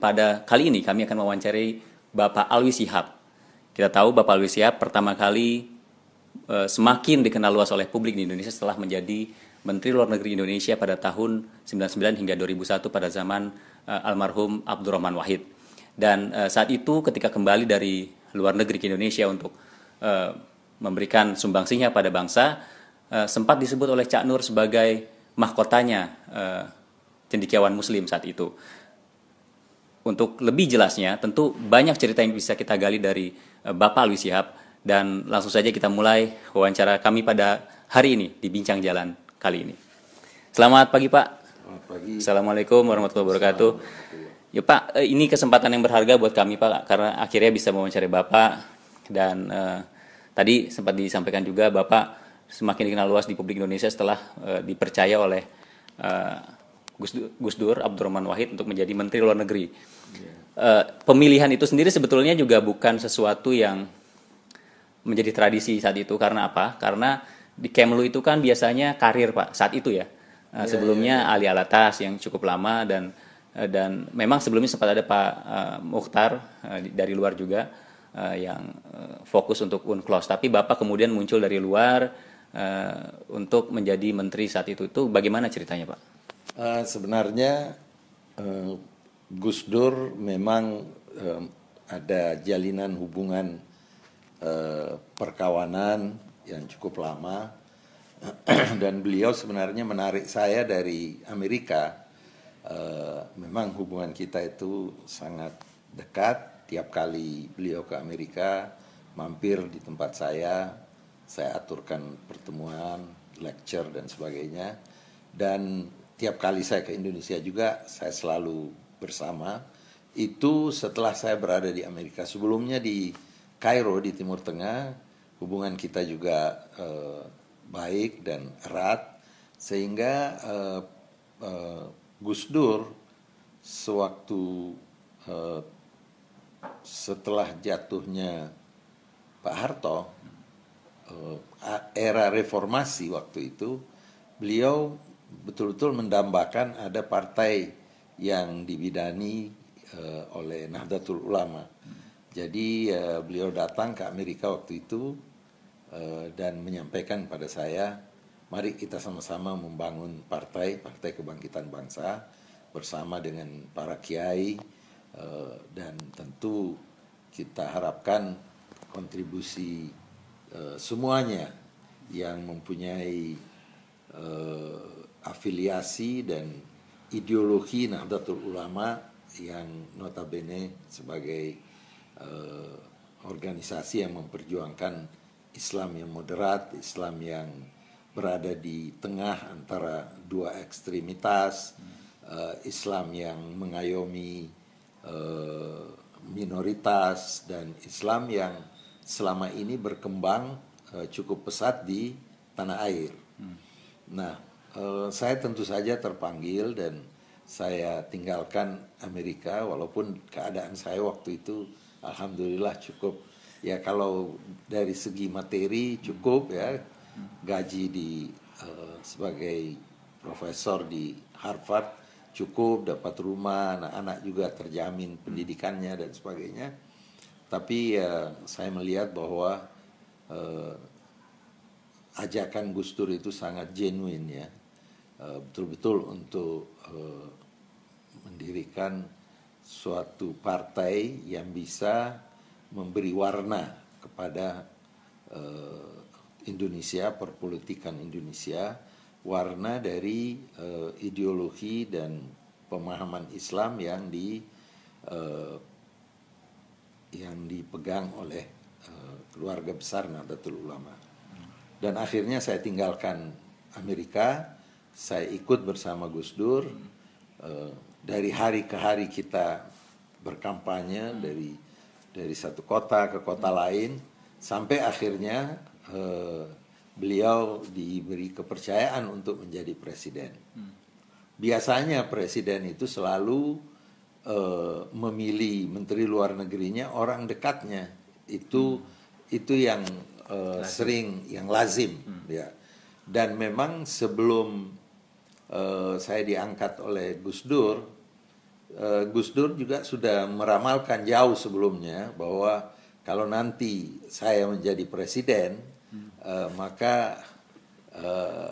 Pada kali ini kami akan mewawancari Bapak Alwi Sihab. Kita tahu Bapak Alwi Sihab pertama kali e, semakin dikenal luas oleh publik di Indonesia setelah menjadi Menteri Luar Negeri Indonesia pada tahun 99 hingga 2001 pada zaman e, almarhum Abdurrahman Wahid. Dan e, saat itu ketika kembali dari luar negeri ke Indonesia untuk e, memberikan sumbangsihnya pada bangsa, e, sempat disebut oleh Cak Nur sebagai mahkotanya e, cendikiawan Muslim saat itu untuk lebih jelasnya, tentu banyak cerita yang bisa kita gali dari uh, Bapak Alwi Sihab dan langsung saja kita mulai wawancara kami pada hari ini di Bincang Jalan kali ini. Selamat pagi Pak. Selamat pagi. Assalamualaikum warahmatullahi wabarakatuh. Ya Pak, eh, ini kesempatan yang berharga buat kami Pak karena akhirnya bisa mewawancari Bapak dan uh, tadi sempat disampaikan juga Bapak semakin dikenal luas di publik Indonesia setelah uh, dipercaya oleh uh, Gus, Gus Dur Abdurrahman Wahid untuk menjadi Menteri Luar Negeri. Yeah. Uh, pemilihan itu sendiri sebetulnya juga bukan sesuatu yang menjadi tradisi saat itu karena apa? Karena di Kemlu itu kan biasanya karir Pak saat itu ya. Uh, yeah, sebelumnya yeah, yeah. Ali Alatas yang cukup lama dan uh, dan memang sebelumnya sempat ada Pak uh, Mukhtar uh, dari luar juga uh, yang uh, fokus untuk unclos. Tapi Bapak kemudian muncul dari luar uh, untuk menjadi menteri saat itu. Itu bagaimana ceritanya Pak? Uh, sebenarnya uh, Gus Dur memang uh, ada jalinan hubungan uh, perkawanan yang cukup lama dan beliau sebenarnya menarik saya dari Amerika. Uh, memang hubungan kita itu sangat dekat. Tiap kali beliau ke Amerika mampir di tempat saya, saya aturkan pertemuan, lecture dan sebagainya. Dan tiap kali saya ke Indonesia juga saya selalu bersama. Itu setelah saya berada di Amerika. Sebelumnya di Kairo di Timur Tengah hubungan kita juga eh, baik dan erat. Sehingga eh, eh, Gus Dur sewaktu eh, setelah jatuhnya Pak Harto eh, era reformasi waktu itu beliau betul-betul mendambakan ada partai yang dibidani uh, oleh Nahdlatul Ulama. Jadi uh, beliau datang ke Amerika waktu itu uh, dan menyampaikan pada saya, mari kita sama-sama membangun partai, Partai Kebangkitan Bangsa bersama dengan para kiai uh, dan tentu kita harapkan kontribusi uh, semuanya yang mempunyai uh, afiliasi dan ideologi Nahdlatul Ulama yang notabene sebagai uh, organisasi yang memperjuangkan Islam yang moderat, Islam yang berada di tengah antara dua ekstremitas, uh, Islam yang mengayomi uh, minoritas dan Islam yang selama ini berkembang uh, cukup pesat di tanah air. Hmm. Nah, Eh, saya tentu saja terpanggil dan saya tinggalkan Amerika walaupun keadaan saya waktu itu alhamdulillah cukup. Ya kalau dari segi materi cukup ya. Gaji di uh, sebagai profesor di Harvard cukup dapat rumah anak-anak juga terjamin pendidikannya dan sebagainya. Tapi uh, saya melihat bahwa uh, ajakan Gus Dur itu sangat genuine ya betul-betul untuk uh, mendirikan suatu partai yang bisa memberi warna kepada uh, Indonesia, perpolitikan Indonesia, warna dari ideologi dan pemahaman Islam yang di yang dipegang oleh keluarga besar Nahdlatul Ulama. Dan akhirnya saya tinggalkan Amerika saya ikut bersama Gus Dur uh, dari hari ke hari kita berkampanye dari dari satu kota ke kota lain sampai akhirnya uh, beliau diberi kepercayaan untuk menjadi presiden. Biasanya presiden itu selalu uh, memilih menteri luar negerinya orang dekatnya itu hmm. itu yang uh, sering yang lazim hmm. ya dan memang sebelum uh, saya diangkat oleh Gus Dur eh, Gus Dur juga sudah meramalkan jauh sebelumnya bahwa kalau nanti saya menjadi presiden, eh, maka eh,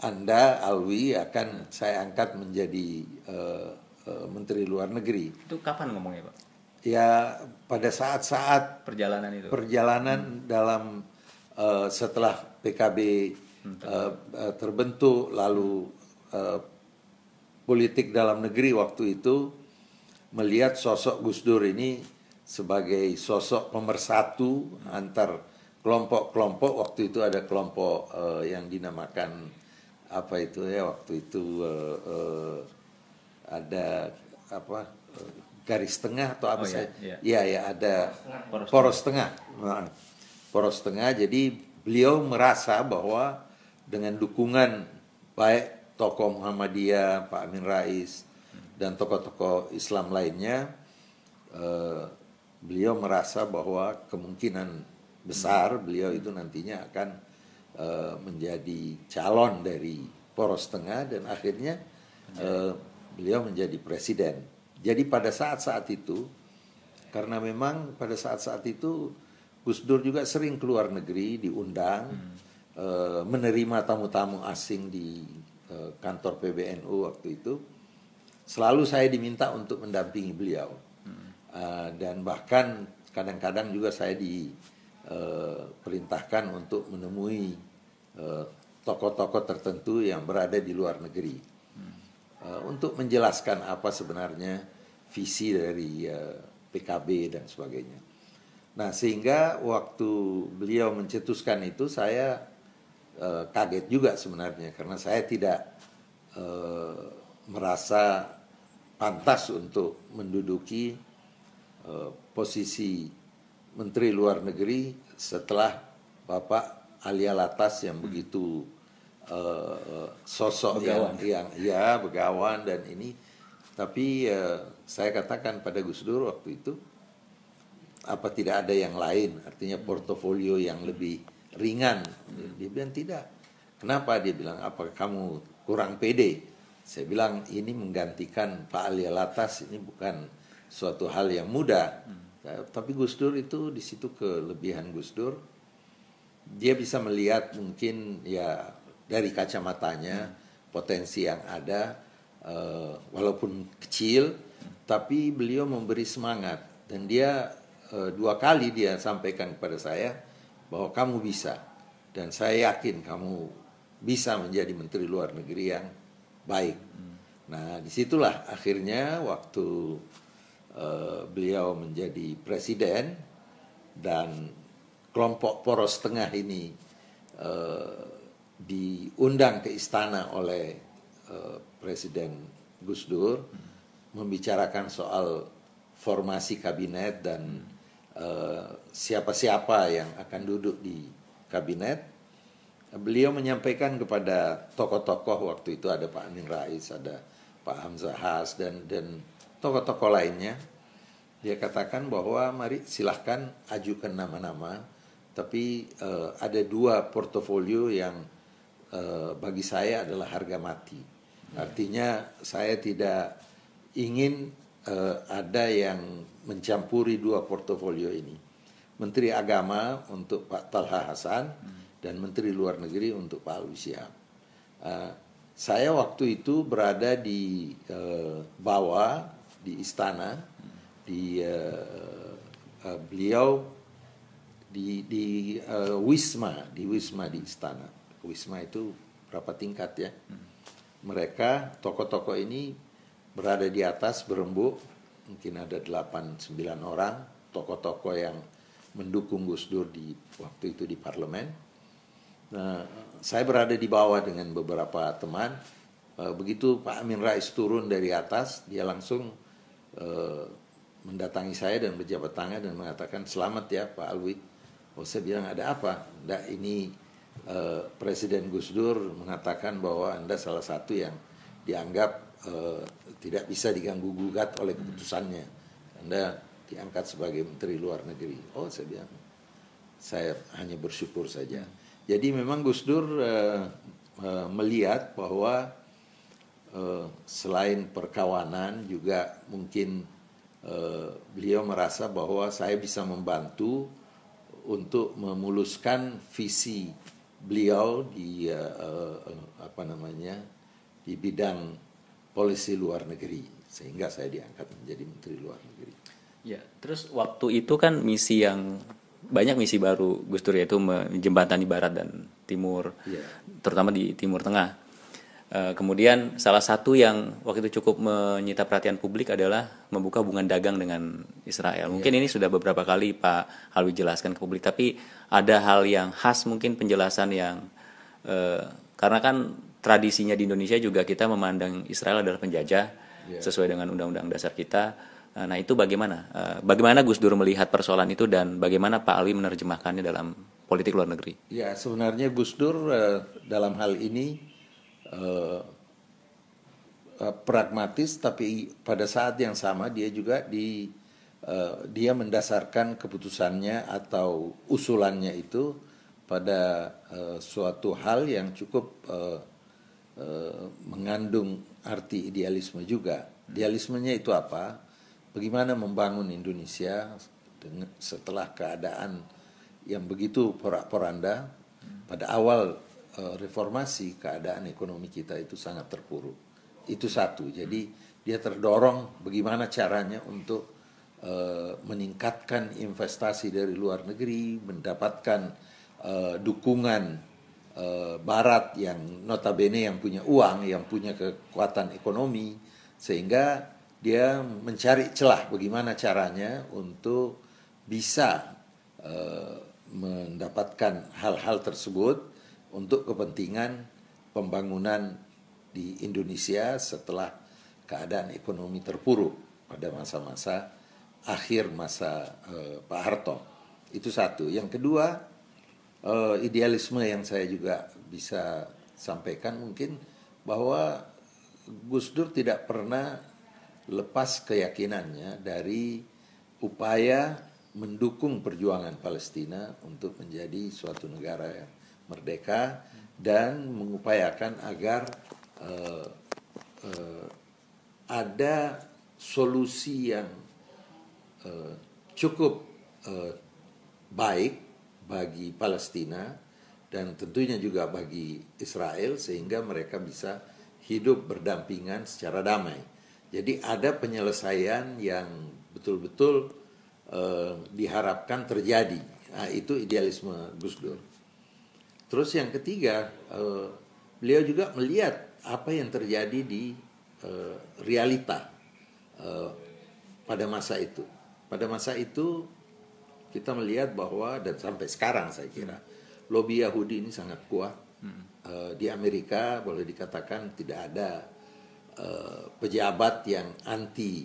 Anda Alwi akan saya angkat menjadi eh, eh, Menteri Luar Negeri. Itu kapan ngomongnya, Pak? Ya pada saat-saat Perjalanan itu. perjalanan dalam eh, setelah PKB eh, eh, terbentuk lalu eh, politik dalam negeri waktu itu melihat sosok Gus Dur ini sebagai sosok pemersatu antar kelompok-kelompok. Waktu itu ada kelompok eh, yang dinamakan apa itu ya waktu itu eh, eh, ada apa garis tengah atau apa Oh, iya, saya? iya. ya ya ada Poros poros tengah. Nah, poros tengah. Jadi beliau merasa bahwa dengan dukungan baik tokoh Muhammadiyah Pak Amin Rais dan tokoh-tokoh Islam lainnya eh, beliau merasa bahwa kemungkinan besar beliau itu nantinya akan eh, menjadi calon dari poros tengah dan akhirnya eh, beliau menjadi presiden. Jadi pada saat-saat itu karena memang pada saat-saat itu Gus Dur juga sering keluar negeri diundang eh, menerima tamu-tamu asing di kantor PBNU waktu itu selalu saya diminta untuk mendampingi beliau Eh, dan bahkan kadang-kadang juga saya diperintahkan untuk menemui eh, tokoh-tokoh tertentu yang berada di luar negeri Eh, untuk menjelaskan apa sebenarnya visi dari eh, PKB dan sebagainya. Nah sehingga waktu beliau mencetuskan itu saya eh, kaget juga sebenarnya karena saya tidak eh, merasa pantas untuk menduduki eh, posisi Menteri Luar Negeri setelah Bapak Ali Alatas yang begitu eh, sosok yang, yang ya begawan dan ini. Tapi eh, saya katakan pada Gus Dur waktu itu apa tidak ada yang lain? Artinya portofolio yang lebih ringan. Dia bilang tidak. Kenapa? Dia bilang apa kamu kurang pede? Saya bilang ini menggantikan Pak Ali Alatas ini bukan suatu hal yang mudah. Ya, tapi Gus Dur itu di situ kelebihan Gus Dur dia bisa melihat mungkin ya dari kacamatanya potensi yang ada eh, walaupun kecil tapi beliau memberi semangat. Dan dia eh, dua kali dia sampaikan kepada saya bahwa kamu bisa dan saya yakin kamu bisa menjadi menteri luar negeri yang baik. Nah di situlah akhirnya waktu eh, beliau menjadi presiden dan kelompok poros tengah ini eh, diundang ke istana oleh eh, Presiden Gus Dur membicarakan soal formasi kabinet dan eh, siapa-siapa yang akan duduk di kabinet. Beliau menyampaikan kepada tokoh-tokoh waktu itu ada Pak Amin Rais, ada Pak Hamzah Has dan dan tokoh-tokoh lainnya. Dia katakan bahwa mari silahkan ajukan nama-nama, tapi eh, ada dua portofolio yang eh, bagi saya adalah harga mati. Artinya saya tidak ingin eh, ada yang mencampuri dua portofolio ini. Menteri Agama untuk Pak Talha Hasan dan Menteri Luar Negeri untuk Pak Alwi. Eh, saya waktu itu berada di eh, bawah di istana di eh, eh, beliau di di eh, Wisma di Wisma di istana Wisma itu berapa tingkat ya mereka tokoh-tokoh ini berada di atas berembuk mungkin ada 8 9 orang tokoh-tokoh yang mendukung Gus Dur di waktu itu di parlemen nah saya berada di bawah dengan beberapa teman Eh, begitu Pak Amin Rais turun dari atas dia langsung eh, mendatangi saya dan berjabat tangan dan mengatakan selamat ya Pak Alwi. Oh saya bilang ada apa? Nggak ini eh, Presiden Gus Dur mengatakan bahwa anda salah satu yang dianggap eh, tidak bisa diganggu gugat oleh keputusannya. Anda diangkat sebagai Menteri Luar Negeri. Oh saya bilang saya hanya bersyukur saja. Jadi memang Gus Dur eh, eh, melihat bahwa uh, selain perkawanan juga mungkin uh, beliau merasa bahwa saya bisa membantu untuk memuluskan visi beliau di uh, apa namanya di bidang polisi luar negeri sehingga saya diangkat menjadi menteri luar negeri. Ya, terus waktu itu kan misi yang banyak misi baru Gus Dur yaitu menjembatani barat dan timur, ya. terutama di timur tengah. Uh, kemudian salah satu yang waktu itu cukup menyita perhatian publik adalah membuka hubungan dagang dengan Israel. Mungkin yeah. ini sudah beberapa kali Pak Alwi jelaskan ke publik, tapi ada hal yang khas mungkin penjelasan yang uh, karena kan tradisinya di Indonesia juga kita memandang Israel adalah penjajah yeah. sesuai dengan undang-undang dasar kita. Uh, nah itu bagaimana? Uh, bagaimana Gus Dur melihat persoalan itu dan bagaimana Pak Alwi menerjemahkannya dalam politik luar negeri? Ya sebenarnya Gus Dur uh, dalam hal ini pragmatis tapi pada saat yang sama dia juga di dia mendasarkan keputusannya atau usulannya itu pada suatu hal yang cukup mengandung arti idealisme juga. Idealismenya itu apa? Bagaimana membangun Indonesia setelah keadaan yang begitu porak-poranda pada awal Eh, reformasi keadaan ekonomi kita itu sangat terpuruk. Itu satu. Jadi dia terdorong bagaimana caranya untuk uh, meningkatkan investasi dari luar negeri, mendapatkan dukungan uh, Barat yang notabene yang punya uang, yang punya kekuatan ekonomi, sehingga dia mencari celah bagaimana caranya untuk bisa uh, mendapatkan hal-hal tersebut untuk kepentingan pembangunan di Indonesia setelah keadaan ekonomi terpuruk pada masa-masa akhir masa uh, Pak Harto. Itu satu. Yang kedua, uh, idealisme yang saya juga bisa sampaikan mungkin bahwa Gus Dur tidak pernah lepas keyakinannya dari upaya mendukung perjuangan Palestina untuk menjadi suatu negara yang merdeka dan mengupayakan agar uh, uh, ada solusi yang uh, cukup uh, baik bagi Palestina dan tentunya juga bagi Israel sehingga mereka bisa hidup berdampingan secara damai. Jadi ada penyelesaian yang betul-betul uh, diharapkan terjadi. Nah, itu idealisme Gus Dur. Terus yang ketiga, uh, beliau juga melihat apa yang terjadi di uh, realita uh, pada masa itu. Pada masa itu kita melihat bahwa dan sampai sekarang saya kira lobby Yahudi ini sangat kuat. Uh, di Amerika boleh dikatakan tidak ada uh, pejabat yang anti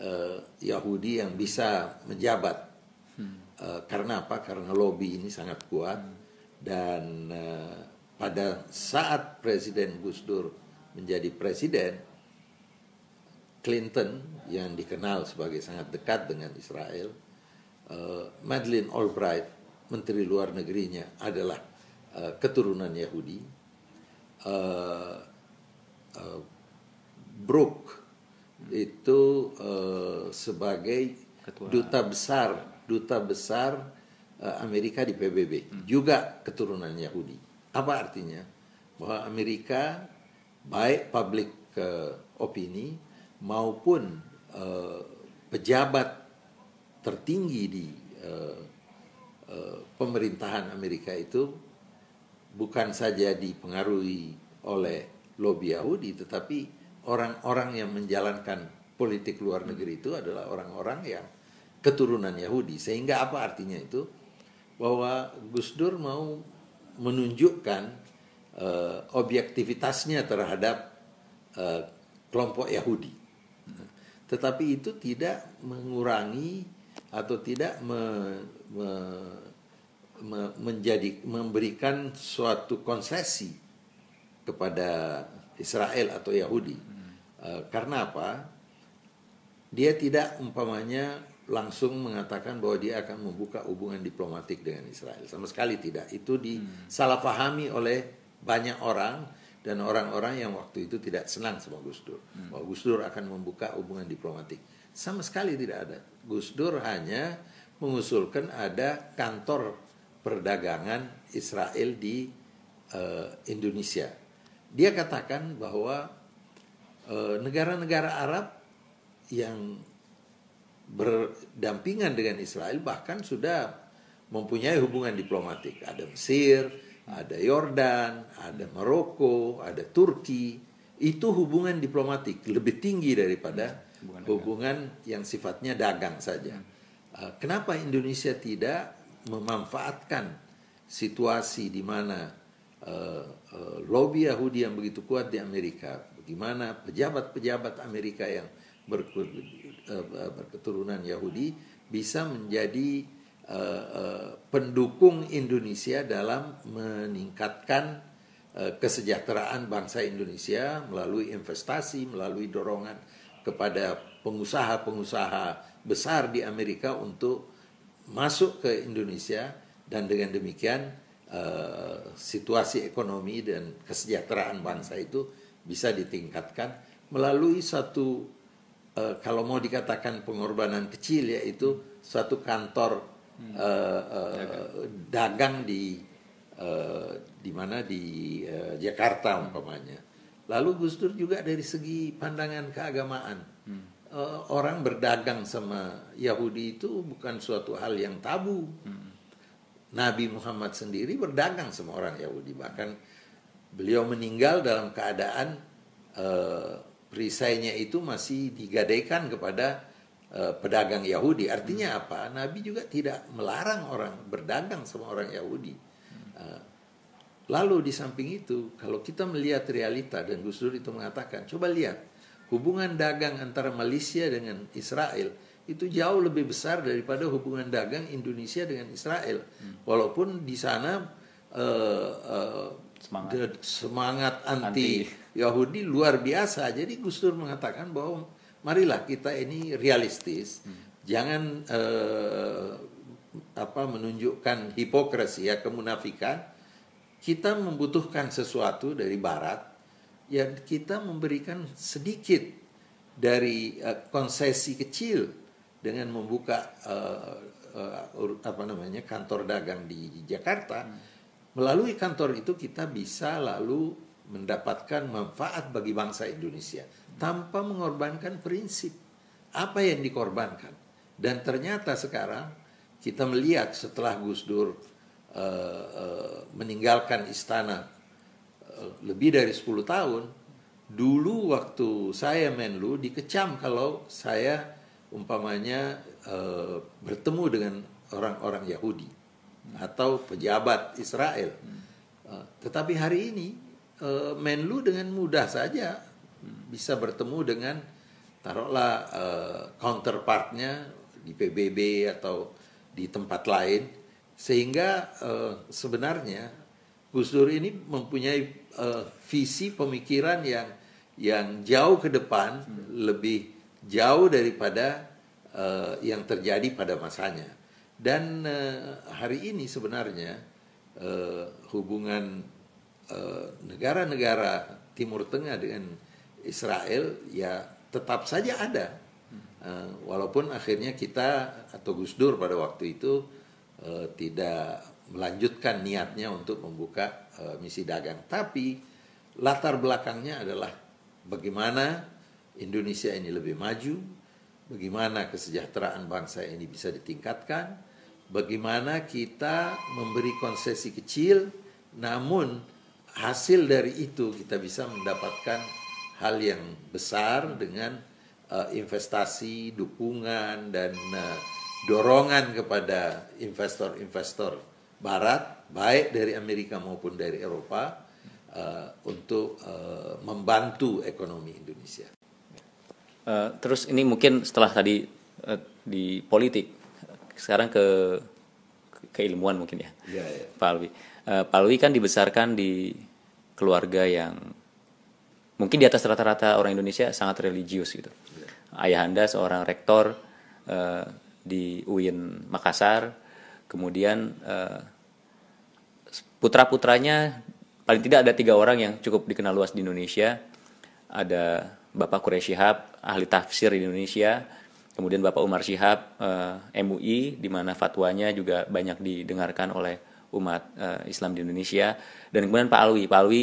uh, Yahudi yang bisa menjabat. Karena apa? Karena lobby ini sangat kuat dan pada saat Presiden Gus Dur menjadi presiden, Clinton yang dikenal sebagai sangat dekat dengan Israel, Madeleine Albright, Menteri Luar Negerinya adalah uh, keturunan Yahudi, uh, uh, Brooke itu uh, sebagai Ketua. duta besar duta besar Eh, Amerika di PBB hmm. juga keturunan Yahudi. Apa artinya? Bahwa Amerika baik public uh, opini maupun uh, pejabat tertinggi di uh, uh, pemerintahan Amerika itu bukan saja dipengaruhi oleh lobby Yahudi tetapi orang-orang yang menjalankan politik luar negeri itu adalah orang-orang yang keturunan Yahudi sehingga apa artinya itu bahwa Gus Dur mau menunjukkan uh, objektivitasnya terhadap uh, kelompok Yahudi. Tetapi itu tidak mengurangi atau tidak me, me, me, menjadi memberikan suatu konsesi kepada Israel atau Yahudi. Uh, karena apa? Dia tidak umpamanya langsung mengatakan bahwa dia akan membuka hubungan diplomatik dengan Israel. Sama sekali tidak. Itu disalahpahami oleh banyak orang dan orang-orang yang waktu itu tidak senang sama Gus Dur. Hmm. Bahwa Gus Dur akan membuka hubungan diplomatik. Sama sekali tidak ada. Gus Dur hanya mengusulkan ada kantor perdagangan Israel di uh, Indonesia. Dia katakan bahwa eh, negara-negara Arab yang berdampingan dengan Israel bahkan sudah mempunyai hubungan diplomatik. Ada Mesir, ada Yordan, ada Maroko, ada Turki. Itu hubungan diplomatik lebih tinggi daripada hubungan, hubungan yang sifatnya dagang saja. Uh, kenapa Indonesia tidak memanfaatkan situasi di mana uh, uh, lobby Yahudi yang begitu kuat di Amerika, bagaimana pejabat-pejabat Amerika yang berketurunan Yahudi bisa menjadi uh, uh, pendukung Indonesia dalam meningkatkan kesejahteraan bangsa Indonesia melalui investasi, melalui dorongan kepada pengusaha-pengusaha besar di Amerika untuk masuk ke Indonesia dan dengan demikian uh, situasi ekonomi dan kesejahteraan bangsa itu bisa ditingkatkan melalui satu uh, kalau mau dikatakan pengorbanan kecil yaitu suatu kantor hmm. uh, uh, dagang. dagang di uh, di mana di uh, Jakarta umpamanya. Lalu Gus Dur juga dari segi pandangan keagamaan. Hmm uh, orang berdagang sama Yahudi itu bukan suatu hal yang tabu. Hmm. Nabi Muhammad sendiri berdagang sama orang Yahudi. Bahkan beliau meninggal dalam keadaan uh, perisainya itu masih digadaikan kepada uh, pedagang Yahudi. Artinya hmm. apa? Nabi juga tidak melarang orang berdagang sama orang Yahudi. Uh, lalu di samping itu, kalau kita melihat realita dan Gus Dur itu mengatakan, coba lihat hubungan dagang antara Malaysia dengan Israel itu jauh lebih besar daripada hubungan dagang Indonesia dengan Israel. Hmm. Walaupun di sana uh, uh, semangat. semangat anti, anti Yahudi luar biasa. Jadi Gus Dur mengatakan bahwa marilah kita ini realistis, hmm. jangan uh, apa menunjukkan hipokrisi ya kemunafikan. Kita membutuhkan sesuatu dari Barat ya kita memberikan sedikit dari uh, konsesi kecil dengan membuka uh, uh, apa namanya kantor dagang di Jakarta hmm. melalui kantor itu kita bisa lalu mendapatkan manfaat bagi bangsa Indonesia tanpa mengorbankan prinsip apa yang dikorbankan dan ternyata sekarang kita melihat setelah Gus Dur uh, uh, meninggalkan istana lebih dari 10 tahun dulu waktu saya Menlu dikecam kalau saya umpamanya e, bertemu dengan orang-orang Yahudi atau pejabat Israel. E, tetapi hari ini e, Menlu dengan mudah saja bisa bertemu dengan taruhlah e, counterpartnya di PBB atau di tempat lain sehingga e, sebenarnya Gus Dur ini mempunyai uh, visi pemikiran yang yang jauh ke depan hmm. lebih jauh daripada uh, yang terjadi pada masanya. Dan uh, hari ini sebenarnya uh, hubungan negara-negara uh, Timur Tengah dengan Israel ya tetap saja ada. Uh, walaupun akhirnya kita atau Gus Dur pada waktu itu uh, tidak melanjutkan niatnya untuk membuka uh, misi dagang. Tapi latar belakangnya adalah bagaimana Indonesia ini lebih maju, bagaimana kesejahteraan bangsa ini bisa ditingkatkan, bagaimana kita memberi konsesi kecil, namun hasil dari itu kita bisa mendapatkan hal yang besar dengan uh, investasi, dukungan dan uh, dorongan kepada investor-investor Barat, baik dari Amerika maupun dari Eropa, uh, untuk uh, membantu ekonomi Indonesia. Uh, terus ini mungkin setelah tadi uh, di politik, sekarang ke keilmuan mungkin ya, ya, ya. Pak Alwi. Uh, Pak Alwi kan dibesarkan di keluarga yang mungkin di atas rata-rata orang Indonesia sangat religius gitu. Ya. Ayah anda seorang rektor uh, di UIN Makassar, kemudian uh, putra putranya paling tidak ada tiga orang yang cukup dikenal luas di Indonesia. Ada Bapak Quraish Shihab, ahli tafsir di Indonesia. Kemudian Bapak Umar Shihab, uh, MUI, di mana fatwanya juga banyak didengarkan oleh umat uh, Islam di Indonesia. Dan kemudian Pak Alwi. Pak Alwi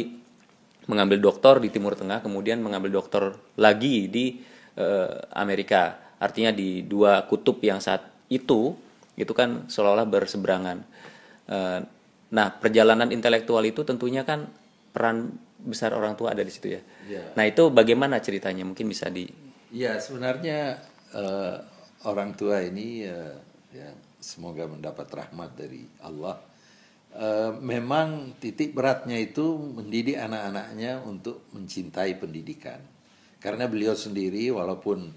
mengambil doktor di Timur Tengah, kemudian mengambil doktor lagi di Amerika. Artinya di dua kutub yang saat itu, itu kan seolah-olah berseberangan. Uh, nah, perjalanan intelektual itu tentunya kan peran besar orang tua ada di situ ya. ya. Nah itu bagaimana ceritanya? Mungkin bisa di. Ya sebenarnya uh, orang tua ini uh, ya semoga mendapat rahmat dari Allah. Uh, memang titik beratnya itu mendidik anak-anaknya untuk mencintai pendidikan. Karena beliau sendiri walaupun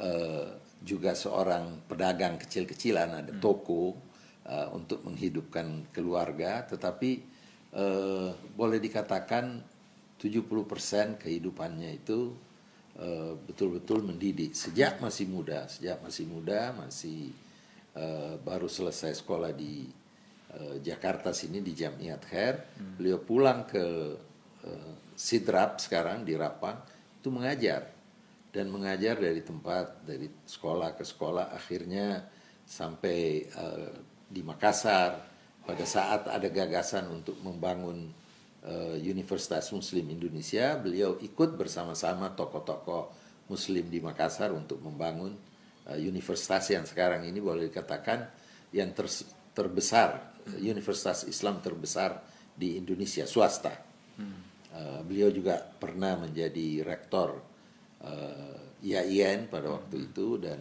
uh, juga seorang pedagang kecil-kecilan ada hmm. toko uh, untuk menghidupkan keluarga, tetapi uh, boleh dikatakan 70% kehidupannya itu eh, betul-betul uh, mendidik sejak masih muda, sejak masih muda masih uh, baru selesai sekolah di uh, Jakarta sini di Jamiat Khair, hmm. beliau pulang ke uh, Sidrap sekarang di Rapang itu mengajar dan mengajar dari tempat dari sekolah ke sekolah akhirnya sampai uh, di Makassar pada saat ada gagasan untuk membangun uh, Universitas Muslim Indonesia, beliau ikut bersama-sama tokoh-tokoh Muslim di Makassar untuk membangun uh, universitas yang sekarang ini boleh dikatakan yang ter terbesar, universitas Islam terbesar di Indonesia swasta. Uh, beliau juga pernah menjadi rektor uh, IAIN pada waktu itu dan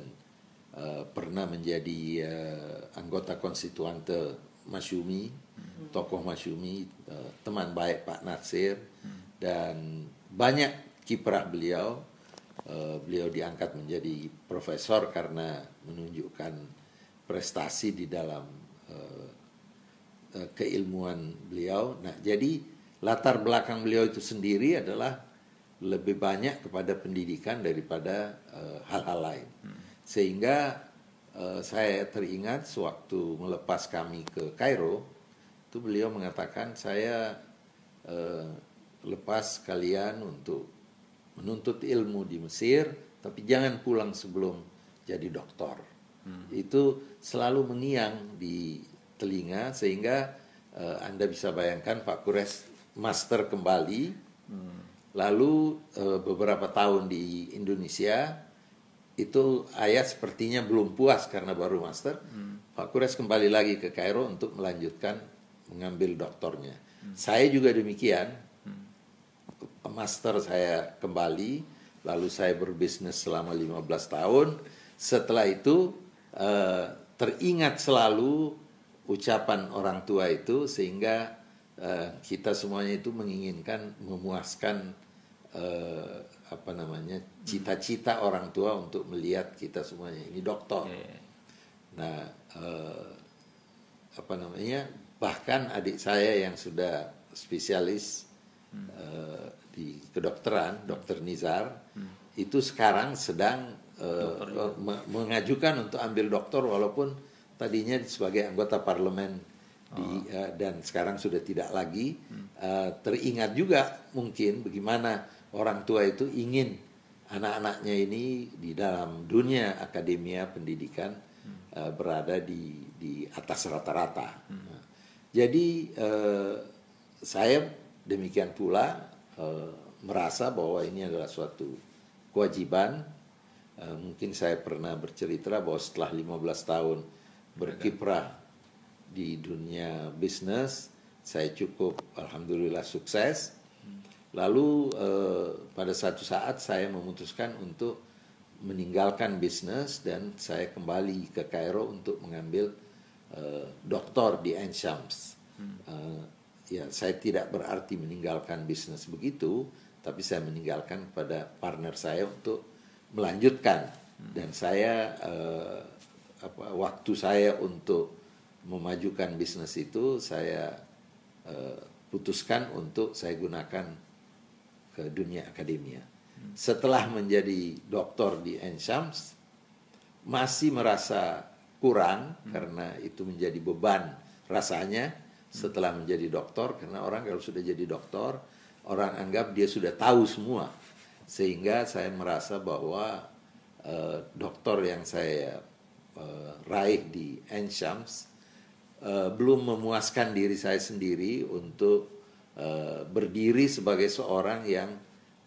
uh, pernah menjadi uh, anggota konstituante Masyumi tokoh Masyumi, eh, teman baik Pak Natsir, dan banyak kiprah beliau. Eh, beliau diangkat menjadi profesor karena menunjukkan prestasi di dalam eh, keilmuan beliau. Nah, jadi latar belakang beliau itu sendiri adalah lebih banyak kepada pendidikan daripada hal-hal lain. Sehingga saya teringat sewaktu melepas kami ke Kairo, itu beliau mengatakan saya eh, lepas kalian untuk menuntut ilmu di Mesir, tapi jangan pulang sebelum jadi doktor. Hmm. Itu selalu mengiang di telinga sehingga eh, Anda bisa bayangkan Pak Kures master kembali, hmm. Lalu eh, beberapa tahun di Indonesia itu ayah sepertinya belum puas karena baru master. Hmm. Pak Kures kembali lagi ke Kairo untuk melanjutkan mengambil doktornya. Hmm. Saya juga demikian. Hmm. Master saya kembali, lalu saya berbisnis selama 15 tahun. Setelah itu uh, teringat selalu ucapan orang tua itu sehingga uh, kita semuanya itu menginginkan memuaskan uh, apa namanya cita-cita orang tua untuk melihat kita semuanya ini dokter. Yeah. Nah, uh, apa namanya bahkan adik saya yang sudah spesialis hmm. uh, di kedokteran, dokter Nizar, hmm. itu sekarang sedang uh, mengajukan untuk ambil dokter walaupun tadinya sebagai anggota parlemen di uh, dan sekarang sudah tidak lagi. Hmm. Uh, teringat juga mungkin bagaimana orang tua itu ingin anak-anaknya ini di dalam dunia akademia pendidikan hmm. uh, berada di di atas rata-rata. Hmm. Jadi eh, saya demikian pula eh, merasa bahwa ini adalah suatu kewajiban. Mungkin saya pernah bercerita bahwa setelah 15 tahun berkiprah di dunia bisnis, saya cukup alhamdulillah sukses. Lalu eh, pada satu saat saya memutuskan untuk meninggalkan bisnis dan saya kembali ke Kairo untuk mengambil uh, doktor di Enshams. Hmm. Uh, ya, saya tidak berarti meninggalkan bisnis begitu, tapi saya meninggalkan pada partner saya untuk melanjutkan hmm. dan saya uh, apa, waktu saya untuk memajukan bisnis itu saya uh, putuskan untuk saya gunakan ke dunia akademia. Hmm. Setelah menjadi doktor di Enshams, masih merasa kurang hmm. karena itu menjadi beban rasanya setelah menjadi doktor karena orang kalau sudah jadi doktor orang anggap dia sudah tahu semua sehingga saya merasa bahwa uh, doktor yang saya uh, raih di Enshams uh, belum memuaskan diri saya sendiri untuk uh, berdiri sebagai seorang yang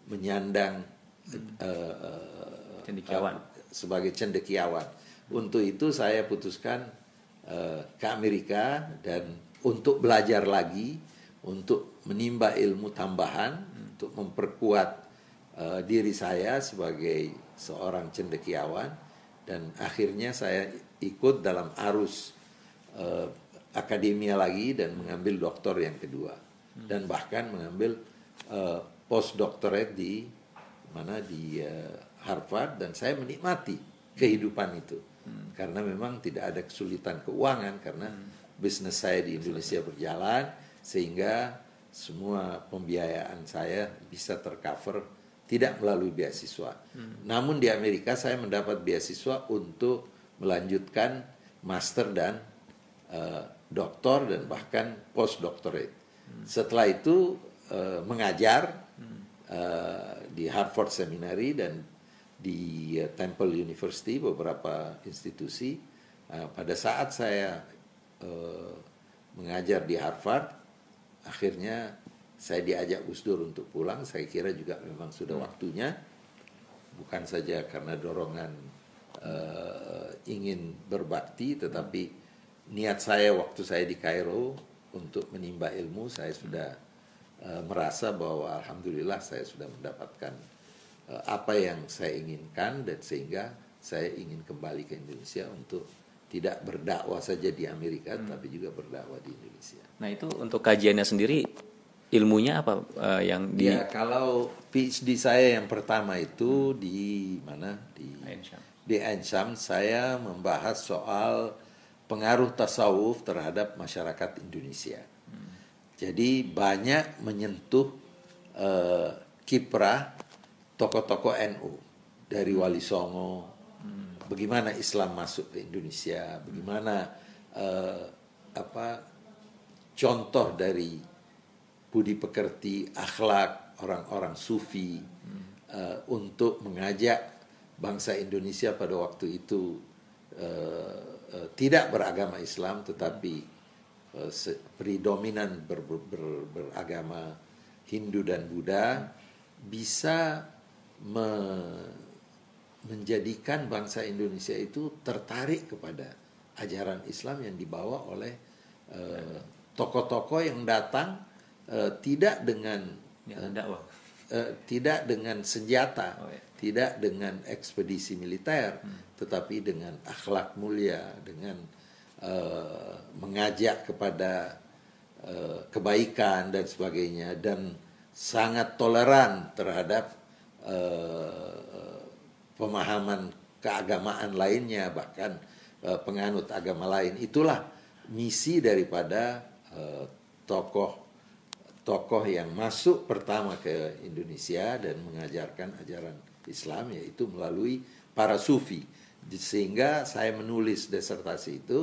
menyandang uh, uh, cendekiawan. uh, sebagai cendekiawan. Untuk itu saya putuskan uh, ke Amerika dan untuk belajar lagi, untuk menimba ilmu tambahan, untuk memperkuat uh, diri saya sebagai seorang cendekiawan. Dan akhirnya saya ikut dalam arus uh, akademia lagi dan mengambil doktor yang kedua dan bahkan mengambil uh, postdoctorate di mana di uh, Harvard dan saya menikmati kehidupan itu hmm. karena memang tidak ada kesulitan keuangan karena hmm. bisnis saya di Indonesia berjalan sehingga semua pembiayaan saya bisa tercover tidak melalui beasiswa. Hmm. Namun di Amerika saya mendapat beasiswa untuk melanjutkan master dan uh, doktor dan bahkan postdoctorate. Hmm. Setelah itu uh, mengajar hmm. uh, di Harvard Seminary dan di uh, Temple University beberapa institusi. Uh, pada saat saya uh, mengajar di Harvard, akhirnya saya diajak Gus Dur untuk pulang. Saya kira juga memang sudah hmm. waktunya, bukan saja karena dorongan uh, ingin berbakti, tetapi niat saya waktu saya di Kairo untuk menimba ilmu, saya sudah uh, merasa bahwa alhamdulillah saya sudah mendapatkan uh, apa yang saya inginkan dan sehingga saya ingin kembali ke Indonesia untuk tidak berdakwah saja di Amerika, hmm. tapi juga berdakwah di Indonesia. Nah itu untuk kajiannya sendiri ilmunya apa uh, yang di ya kalau PhD saya yang pertama itu di mana di Ainsham. di Ainsham saya membahas soal pengaruh tasawuf terhadap masyarakat Indonesia hmm. jadi banyak menyentuh uh, kiprah tokoh-tokoh NU dari Wali Songo hmm. bagaimana Islam masuk ke Indonesia bagaimana uh, apa contoh dari budi pekerti, akhlak orang-orang sufi hmm. uh, untuk mengajak bangsa Indonesia pada waktu itu uh, uh, tidak beragama Islam tetapi uh, predominan ber, ber, ber, beragama Hindu dan Buddha bisa me, menjadikan bangsa Indonesia itu tertarik kepada ajaran Islam yang dibawa oleh tokoh-tokoh uh, yang datang uh, tidak dengan uh, dakwah. Uh, tidak dengan senjata, oh, ya. tidak dengan ekspedisi militer, hmm. Tetapi dengan akhlak mulia, dengan uh, mengajak kepada uh, kebaikan dan sebagainya, dan sangat toleran terhadap uh, pemahaman keagamaan lainnya, bahkan uh, penganut agama lain. Itulah misi daripada tokoh tokoh yang masuk pertama ke Indonesia dan mengajarkan ajaran Islam yaitu melalui para sufi. Sehingga saya menulis disertasi itu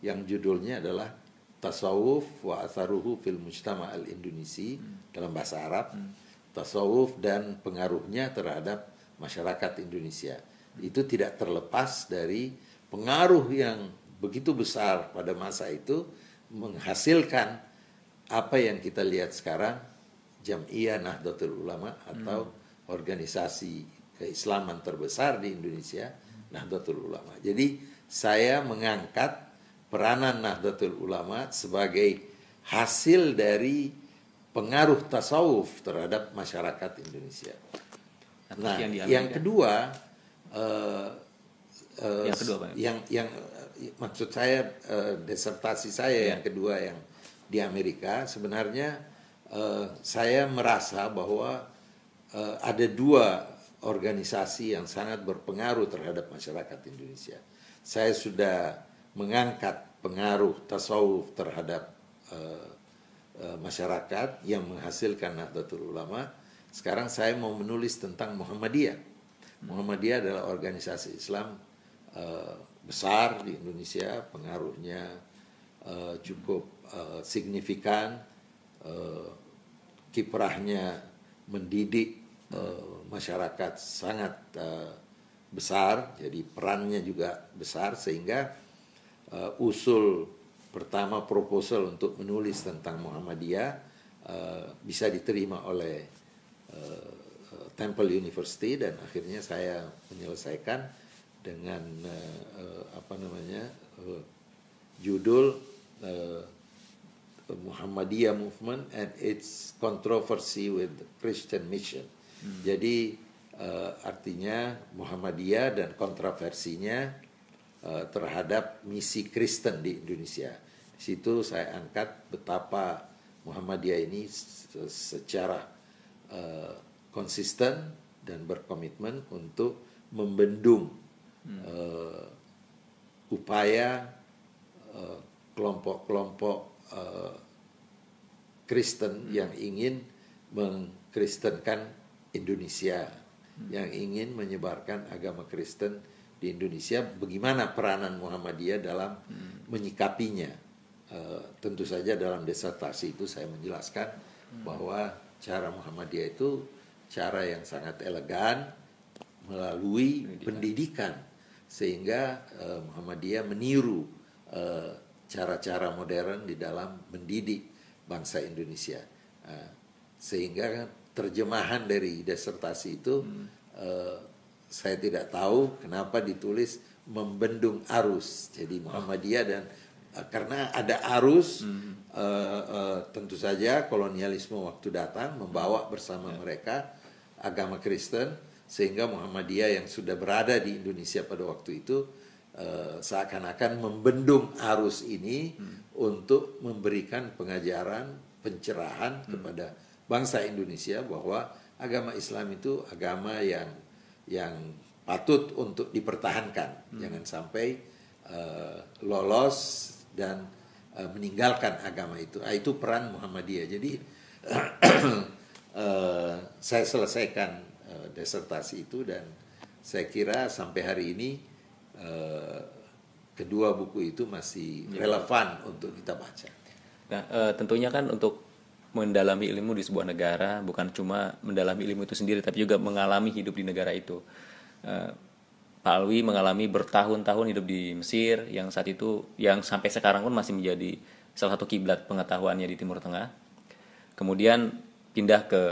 yang judulnya adalah Tasawuf wa atharuhu fil mujtama al Indonesi hmm. dalam bahasa Arab. Hmm. Tasawuf dan pengaruhnya terhadap masyarakat Indonesia. Hmm. Itu tidak terlepas dari pengaruh yang begitu besar pada masa itu menghasilkan apa yang kita lihat sekarang Jam'iyah Nahdlatul Ulama atau hmm. organisasi keislaman terbesar di Indonesia Nahdlatul Ulama. Jadi saya mengangkat peranan Nahdlatul Ulama sebagai hasil dari pengaruh tasawuf terhadap masyarakat Indonesia. Nah, yang, yang kedua, uh, uh, yang kedua, Pak. yang yang maksud saya uh, desertasi saya ya. yang kedua yang di Amerika sebenarnya uh, saya merasa bahwa uh, ada dua organisasi yang sangat berpengaruh terhadap masyarakat Indonesia. Saya sudah mengangkat pengaruh tasawuf terhadap uh, uh, masyarakat yang menghasilkan Nahdlatul Ulama. Sekarang saya mau menulis tentang Muhammadiyah. Muhammadiyah adalah organisasi Islam uh, besar di Indonesia, pengaruhnya uh, cukup uh, signifikan uh, kiprahnya mendidik uh, masyarakat sangat uh, besar jadi perannya juga besar sehingga uh, usul pertama proposal untuk menulis tentang Muhammadiyah uh, bisa diterima oleh Temple University dan akhirnya saya menyelesaikan dengan apa namanya judul uh, Muhammadiyah Movement and its controversy with Christian Mission. Hmm. Jadi uh, artinya Muhammadiyah dan kontroversinya uh, terhadap misi Kristen di Indonesia. Di situ saya angkat betapa Muhammadiyah ini secara uh, konsisten dan berkomitmen untuk membendung hmm. uh, upaya kelompok-kelompok uh, Kristen hmm. yang ingin mengkristenkan Indonesia yang ingin menyebarkan agama Kristen di Indonesia, bagaimana peranan Muhammadiyah dalam hmm. menyikapinya? Uh, tentu saja dalam disertasi itu saya menjelaskan hmm. bahwa cara Muhammadiyah itu cara yang sangat elegan melalui pendidikan, pendidikan sehingga uh, Muhammadiyah meniru cara-cara uh, modern di dalam mendidik bangsa Indonesia. Sehingga terjemahan dari disertasi itu hmm. uh, saya tidak tahu kenapa ditulis membendung arus. Jadi Muhammadiyah dan uh, karena ada arus hmm. uh, uh, tentu saja kolonialisme waktu datang membawa bersama yeah. mereka agama Kristen sehingga Muhammadiyah yang sudah berada di Indonesia pada waktu itu uh, seakan-akan membendung arus ini hmm. untuk memberikan pengajaran pencerahan hmm. kepada bangsa Indonesia bahwa agama Islam itu agama yang yang patut untuk dipertahankan. Hmm. Jangan sampai uh, lolos dan uh, meninggalkan agama itu. Ah, itu peran Muhammadiyah. Jadi uh, saya selesaikan uh, desertasi itu dan saya kira sampai hari ini uh, kedua buku itu masih ya. relevan untuk kita baca. Nah, uh, tentunya kan untuk mendalami ilmu di sebuah negara bukan cuma mendalami ilmu itu sendiri tapi juga mengalami hidup di negara itu. Uh, Pak Alwi mengalami bertahun-tahun hidup di Mesir yang saat itu yang sampai sekarang pun masih menjadi salah satu kiblat pengetahuannya di Timur Tengah. Kemudian pindah ke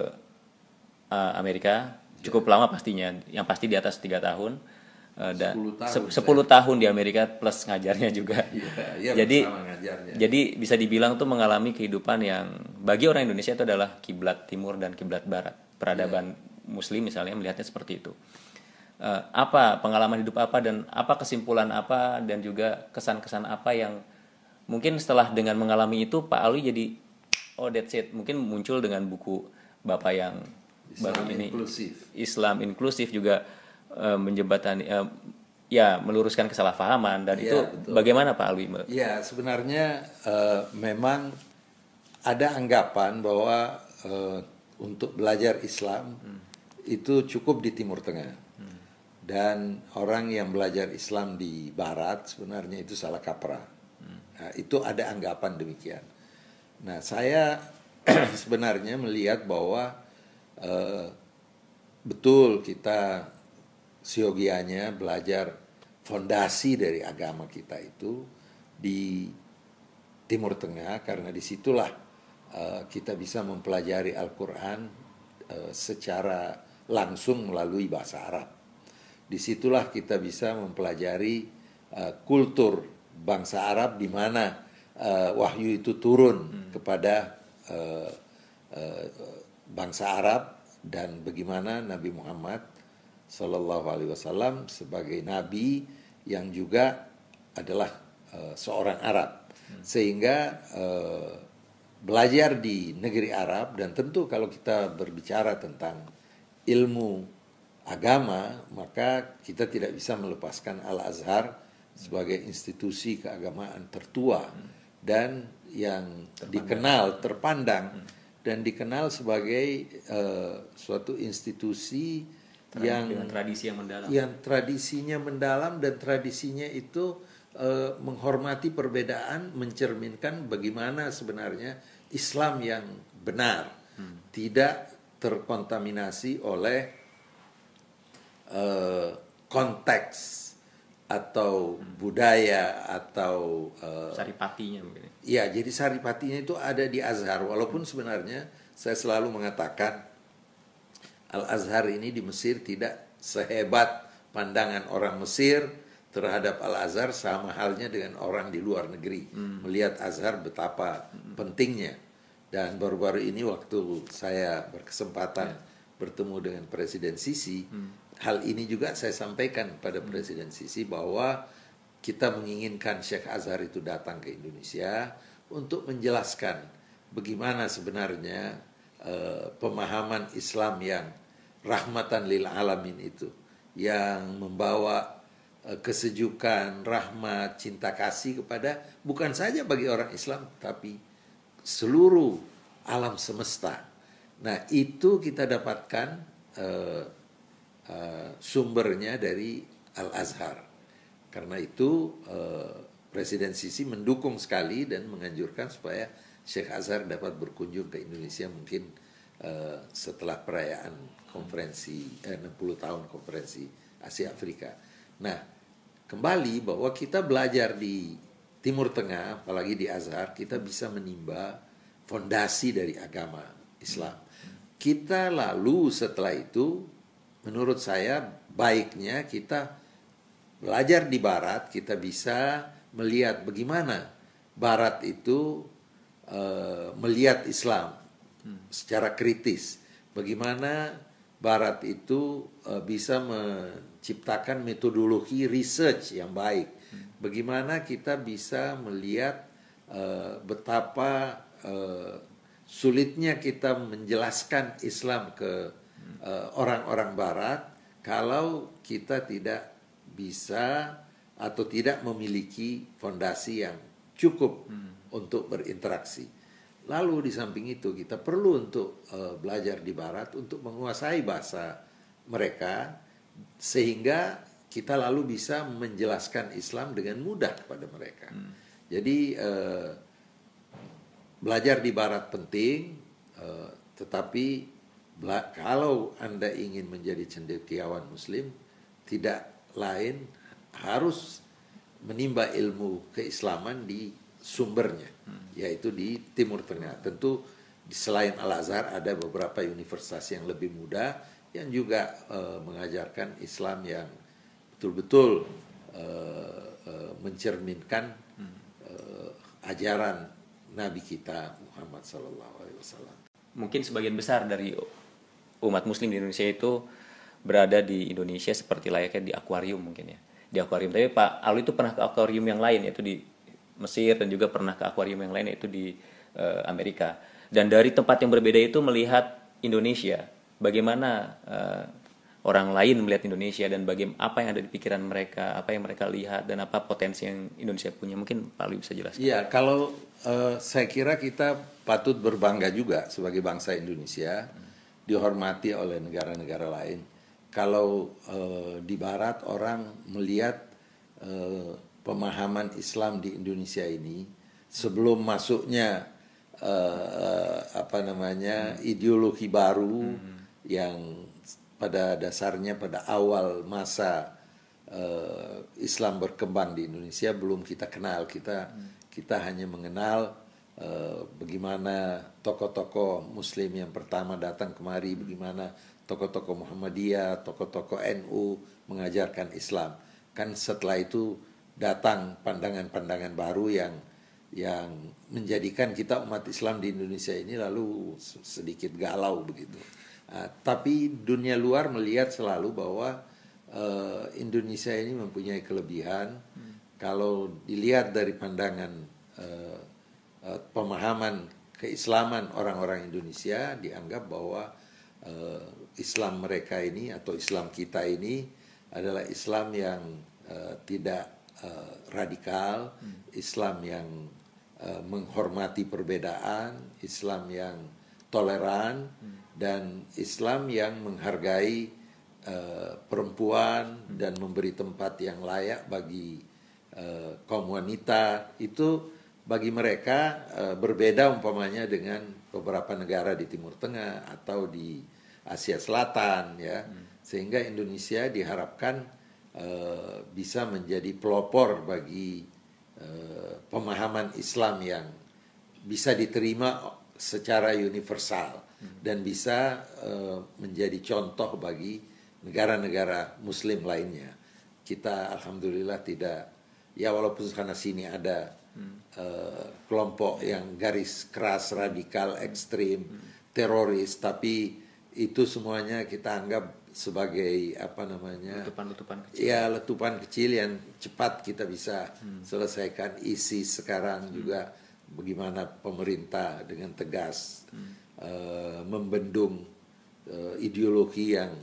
uh, Amerika cukup lama pastinya, yang pasti di atas tiga tahun Uh, dan 10 tahun, 10 tahun di Amerika plus ngajarnya juga. Ya, ya, jadi jadi bisa dibilang tuh mengalami kehidupan yang bagi orang Indonesia itu adalah kiblat timur dan kiblat barat. Peradaban ya. muslim misalnya melihatnya seperti itu. Uh, apa pengalaman hidup apa dan apa kesimpulan apa dan juga kesan-kesan apa yang mungkin setelah dengan mengalami itu Pak Alwi jadi oh that's it mungkin muncul dengan buku Bapak yang Islam baru ini inklusif. Islam inklusif juga uh, menjembatani uh, ya meluruskan kesalahpahaman dan ya, itu betul. bagaimana Pak Alwi? Ya sebenarnya uh, memang ada anggapan bahwa uh, untuk belajar Islam hmm. itu cukup di Timur Tengah hmm. dan orang yang belajar Islam di Barat sebenarnya itu salah kaprah. Hmm. Nah, itu ada anggapan demikian. Nah saya sebenarnya melihat bahwa uh, betul kita siogianya belajar fondasi dari agama kita itu di Timur Tengah karena di situlah uh, kita bisa mempelajari Al-Quran uh, secara langsung melalui bahasa Arab. Di situlah kita bisa mempelajari uh, kultur bangsa Arab di mana uh, wahyu itu turun hmm. kepada uh, uh, bangsa Arab dan bagaimana Nabi Muhammad Sallallahu Alaihi Wasallam sebagai nabi yang juga adalah uh, seorang Arab, sehingga uh, belajar di negeri Arab dan tentu kalau kita berbicara tentang ilmu agama maka kita tidak bisa melepaskan Al Azhar sebagai institusi keagamaan tertua dan yang terpandang. dikenal terpandang dan dikenal sebagai uh, suatu institusi yang dengan tradisi yang mendalam. Yang tradisinya mendalam dan tradisinya itu eh, menghormati perbedaan mencerminkan bagaimana sebenarnya Islam yang benar hmm. tidak terkontaminasi oleh eh, konteks atau hmm. budaya atau uh, saripatinya mungkin. Ya, jadi saripatinya itu ada di Azhar walaupun sebenarnya saya selalu mengatakan Al Azhar ini di Mesir tidak sehebat pandangan orang Mesir terhadap Al Azhar sama halnya dengan orang di luar negeri hmm. melihat Azhar betapa hmm. pentingnya dan baru-baru ini waktu saya berkesempatan yeah. bertemu dengan Presiden Sisi hmm hal ini juga saya sampaikan pada Presiden Sisi bahwa kita menginginkan Syekh Azhar itu datang ke Indonesia untuk menjelaskan bagaimana sebenarnya uh, pemahaman Islam yang rahmatan lil alamin itu yang membawa uh, kesejukan, rahmat, cinta kasih kepada bukan saja bagi orang Islam tapi seluruh alam semesta. Nah, itu kita dapatkan uh, uh, sumbernya dari Al Azhar. Karena itu uh, Presiden Sisi mendukung sekali dan menganjurkan supaya Syekh Azhar dapat berkunjung ke Indonesia mungkin uh, setelah perayaan konferensi eh, 60 tahun konferensi Asia Afrika. Nah, kembali bahwa kita belajar di Timur Tengah, apalagi di Azhar, kita bisa menimba fondasi dari agama Islam. Kita lalu setelah itu menurut saya baiknya kita belajar di barat kita bisa melihat bagaimana barat itu uh, melihat Islam secara kritis bagaimana barat itu uh, bisa menciptakan metodologi research yang baik bagaimana kita bisa melihat uh, betapa uh, sulitnya kita menjelaskan Islam ke Eh, orang-orang Barat kalau kita tidak bisa atau tidak memiliki fondasi yang cukup. Untuk berinteraksi. Lalu di samping itu kita perlu untuk uh, belajar di Barat untuk menguasai bahasa mereka sehingga kita lalu bisa menjelaskan Islam dengan mudah kepada mereka. Hmm. Jadi uh, belajar di Barat penting, uh, tetapi kalau Anda ingin menjadi cendekiawan muslim, tidak lain harus menimba ilmu keislaman di sumbernya, yaitu di Timur Tengah. Tentu selain Al-Azhar ada beberapa universitas yang lebih muda yang juga uh, mengajarkan Islam yang betul-betul uh, uh, mencerminkan uh, ajaran Nabi kita Muhammad Sallallahu Alaihi Wasallam. Mungkin sebagian besar dari umat muslim di Indonesia itu berada di Indonesia seperti layaknya di akuarium mungkin ya di akuarium tapi Pak Alwi itu pernah ke akuarium yang lain yaitu di Mesir dan juga pernah ke akuarium yang lain yaitu di uh, Amerika. Dan dari tempat yang berbeda itu melihat Indonesia. Bagaimana uh, orang lain melihat Indonesia dan bagaimana apa yang ada di pikiran mereka apa yang mereka lihat dan apa potensi yang Indonesia punya. Mungkin Pak Alwi bisa jelaskan. Iya kalau uh, saya kira kita patut berbangga juga sebagai bangsa Indonesia dihormati oleh negara-negara lain. Kalau uh, di Barat orang melihat pemahaman Islam di Indonesia ini sebelum masuknya uh, apa namanya ideologi baru hmm. yang pada dasarnya pada awal masa uh, Islam berkembang di Indonesia belum kita kenal kita hmm. kita hanya mengenal Eh, bagaimana tokoh-tokoh Muslim yang pertama datang kemari, bagaimana tokoh-tokoh Muhammadiyah, tokoh-tokoh NU mengajarkan Islam. Kan setelah itu datang pandangan-pandangan baru yang yang menjadikan kita umat Islam di Indonesia ini lalu sedikit galau begitu. Uh, tapi dunia luar melihat selalu bahwa uh, Indonesia ini mempunyai kelebihan. Hmm. Kalau dilihat dari pandangan uh, uh, pemahaman keislaman orang-orang Indonesia dianggap bahwa uh, Islam mereka ini atau Islam kita ini adalah Islam yang uh, tidak uh, radikal. Islam yang uh, menghormati perbedaan, Islam yang toleran dan Islam yang menghargai uh, perempuan dan memberi tempat yang layak bagi uh, kaum wanita itu bagi mereka uh, berbeda umpamanya dengan beberapa negara di Timur Tengah atau di Asia Selatan ya sehingga Indonesia diharapkan uh, bisa menjadi pelopor bagi uh, pemahaman Islam yang bisa diterima secara universal hmm. dan bisa uh, menjadi contoh bagi negara-negara Muslim lainnya. Kita alhamdulillah tidak ya walaupun karena sini ada hmm. uh, kelompok yang garis keras, radikal, ekstrim, hmm. teroris, tapi itu semuanya kita anggap sebagai apa namanya letupan-letupan kecil. Ya, letupan kecil yang cepat kita bisa hmm. selesaikan. isi sekarang hmm. juga bagaimana pemerintah dengan tegas hmm. uh, membendung uh, ideologi yang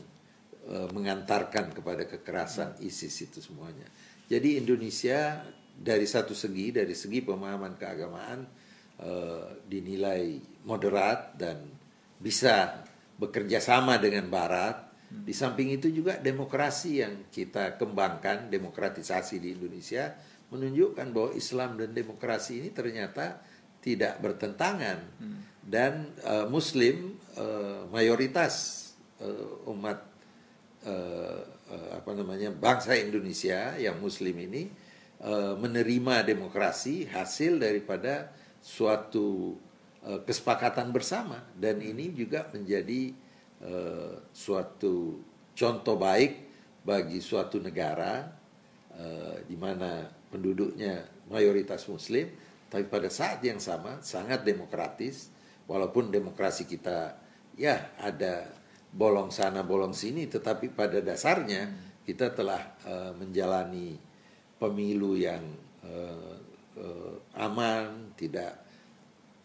uh, mengantarkan kepada kekerasan hmm. ISIS itu semuanya. Jadi Indonesia dari satu segi dari segi pemahaman keagamaan uh, dinilai moderat dan bisa bekerja sama dengan Barat. Di samping itu juga demokrasi yang kita kembangkan, demokratisasi di Indonesia menunjukkan bahwa Islam dan demokrasi ini ternyata tidak bertentangan. Dan uh, Muslim uh, mayoritas uh, umat uh, uh, apa namanya bangsa Indonesia yang Muslim ini uh, menerima demokrasi hasil daripada suatu Eh, kesepakatan bersama. Dan ini juga menjadi uh, suatu contoh baik bagi suatu negara uh, di mana penduduknya mayoritas muslim tapi pada saat yang sama sangat demokratis walaupun demokrasi kita ya ada bolong sana bolong sini tetapi pada dasarnya kita telah uh, menjalani pemilu yang uh, uh, aman tidak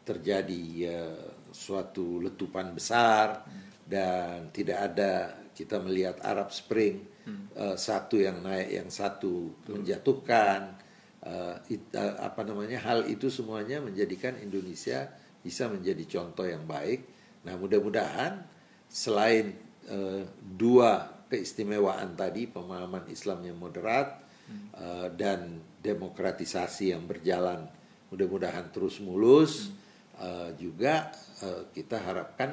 terjadi ya, suatu letupan besar dan tidak ada kita melihat Arab Spring hmm. uh, satu yang naik yang satu Betul. menjatuhkan uh, it, uh, apa namanya hal itu semuanya menjadikan Indonesia bisa menjadi contoh yang baik. Nah mudah-mudahan selain uh, dua keistimewaan tadi pemahaman Islam yang moderat hmm. uh, dan demokratisasi yang berjalan mudah-mudahan terus mulus. Hmm uh, juga uh, kita harapkan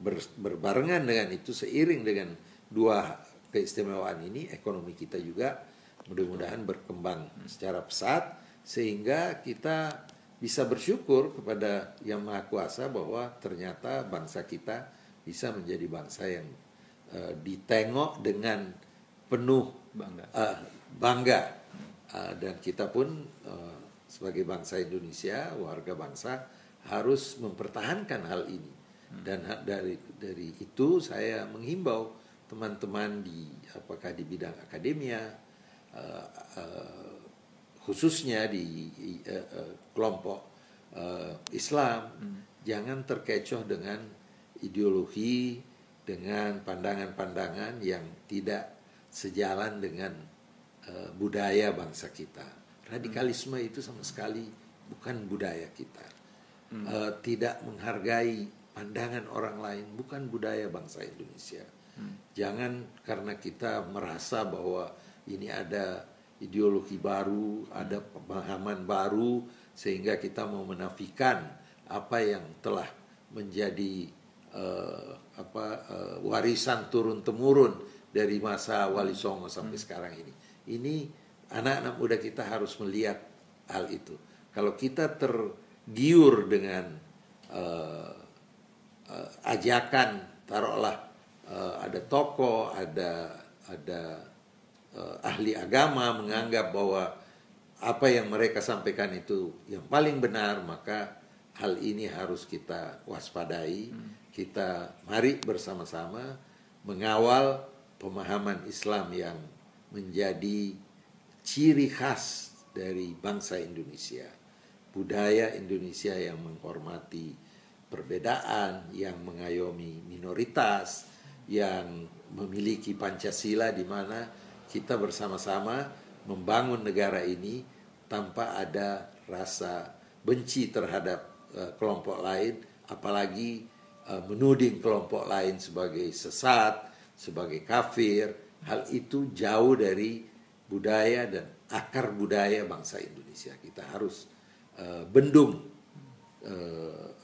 ber, berbarengan dengan itu seiring dengan dua keistimewaan ini ekonomi kita juga mudah-mudahan berkembang secara pesat sehingga kita bisa bersyukur kepada yang maha kuasa bahwa ternyata bangsa kita bisa menjadi bangsa yang uh, ditengok dengan penuh bangga, uh, bangga. Uh, dan kita pun uh, sebagai bangsa Indonesia warga bangsa harus mempertahankan hal ini dan dari dari itu saya menghimbau teman-teman di apakah di bidang akademia uh, uh, khususnya di uh, uh, kelompok uh, Islam hmm. jangan terkecoh dengan ideologi dengan pandangan-pandangan yang tidak sejalan dengan uh, budaya bangsa kita radikalisme itu sama sekali bukan budaya kita hmm. uh, tidak menghargai pandangan orang lain bukan budaya bangsa Indonesia. Hmm. Jangan karena kita merasa bahwa ini ada ideologi baru, hmm. ada pemahaman baru sehingga kita mau menafikan apa yang telah menjadi uh, apa uh, warisan turun temurun dari masa Wali Songo sampai hmm. sekarang ini. Ini anak-anak muda kita harus melihat hal itu. Kalau kita ter giur dengan uh, uh, ajakan taruhlah uh, ada toko ada ada uh, ahli agama menganggap bahwa apa yang mereka sampaikan itu yang paling benar maka hal ini harus kita waspadai hmm. kita mari bersama-sama mengawal pemahaman Islam yang menjadi ciri khas dari bangsa Indonesia budaya Indonesia yang menghormati perbedaan, yang mengayomi minoritas, yang memiliki Pancasila di mana kita bersama-sama membangun negara ini tanpa ada rasa benci terhadap uh, kelompok lain, apalagi uh, menuding kelompok lain sebagai sesat, sebagai kafir. Hal itu jauh dari budaya dan akar budaya bangsa Indonesia. Kita harus uh, bendung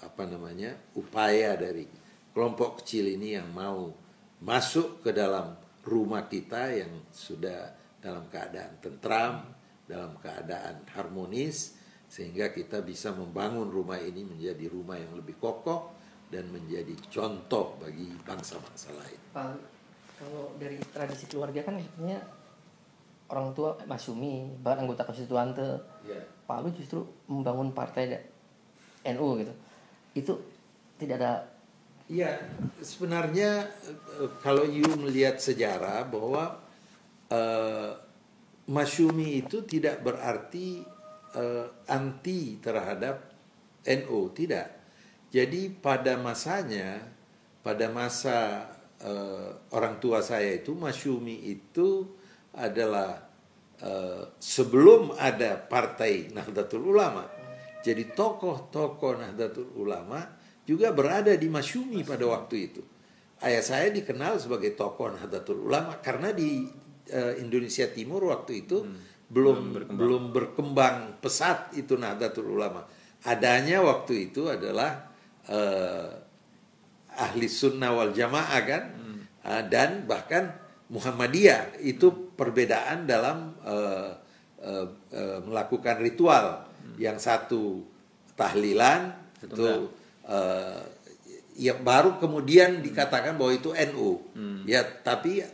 apa namanya upaya dari kelompok kecil ini yang mau masuk ke dalam rumah kita yang sudah dalam keadaan tentram, dalam keadaan harmonis, sehingga kita bisa membangun rumah ini menjadi rumah yang lebih kokoh dan menjadi contoh bagi bangsa-bangsa lain. Pak, kalau dari tradisi keluarga kan sebenarnya orang tua Masumi, bahkan anggota konstituante, yeah. Pak Lu justru membangun partai NU gitu. Itu tidak ada Iya, sebenarnya eh, kalau you melihat sejarah bahwa uh, Masyumi itu tidak berarti uh, anti terhadap NU, tidak. Jadi pada masanya, pada masa uh, orang tua saya itu Masyumi itu adalah uh, sebelum ada partai Nahdlatul Ulama. Jadi tokoh-tokoh Nahdlatul Ulama juga berada di Masyumi pada waktu itu. Ayah saya dikenal sebagai tokoh Nahdlatul Ulama karena di uh, Indonesia Timur waktu itu hmm. belum berkembang. belum berkembang pesat itu Nahdlatul Ulama. Adanya waktu itu adalah uh, ahli sunnah wal jamaah kan hmm. uh, dan bahkan Muhammadiyah itu perbedaan dalam uh, uh, uh, melakukan ritual. Yang satu tahlilan itu uh, ya baru kemudian dikatakan bahwa itu NU hmm. ya tapi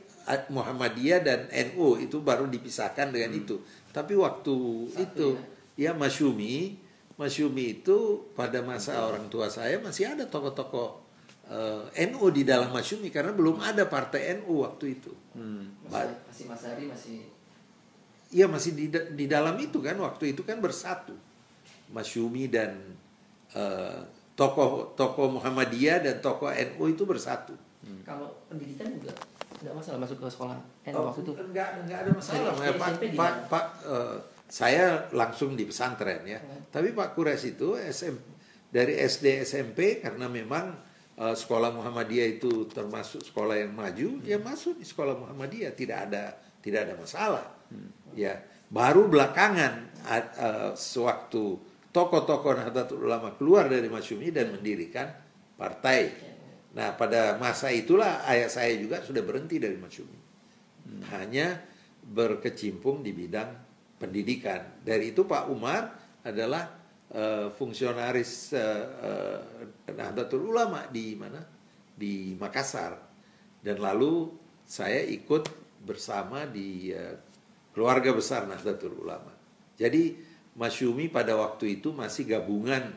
Muhammadiyah dan NU itu baru dipisahkan dengan hmm. itu tapi waktu Satu itu ya, ya Masyumi Masyumi itu pada masa Betul. orang tua saya masih ada tokoh-tokoh uh, eh, NU di dalam Masyumi karena belum ada partai NU waktu itu. Hmm. Masih, masih Mas Ari masih Iya masih di, di dalam itu kan waktu itu kan bersatu Masyumi dan uh, tokoh tokoh Muhammadiyah dan tokoh NU itu bersatu. Hmm. Kalau pendidikan juga nggak masalah masuk ke sekolah NU oh, waktu itu? Enggak, enggak ada masalah. Ya, Pak, Pak, Pak uh, saya langsung di pesantren ya. Hmm. Tapi Pak Kures itu SM, dari SD SMP karena memang uh, sekolah Muhammadiyah itu termasuk sekolah yang maju, hmm. dia masuk di sekolah Muhammadiyah tidak ada tidak ada masalah. Hmm. Ya, baru belakangan uh, sewaktu tokoh-tokoh Nahdlatul Ulama keluar dari Masyumi dan mendirikan partai. Nah, pada masa itulah ayah saya juga sudah berhenti dari Masyumi. Hmm. Hanya berkecimpung di bidang pendidikan. Dari itu Pak Umar adalah uh, fungsionaris uh, uh, Nahdlatul Ulama di mana? Di Makassar. Dan lalu saya ikut bersama di uh, keluarga besar Nahdlatul Ulama. Jadi Masyumi pada waktu itu masih gabungan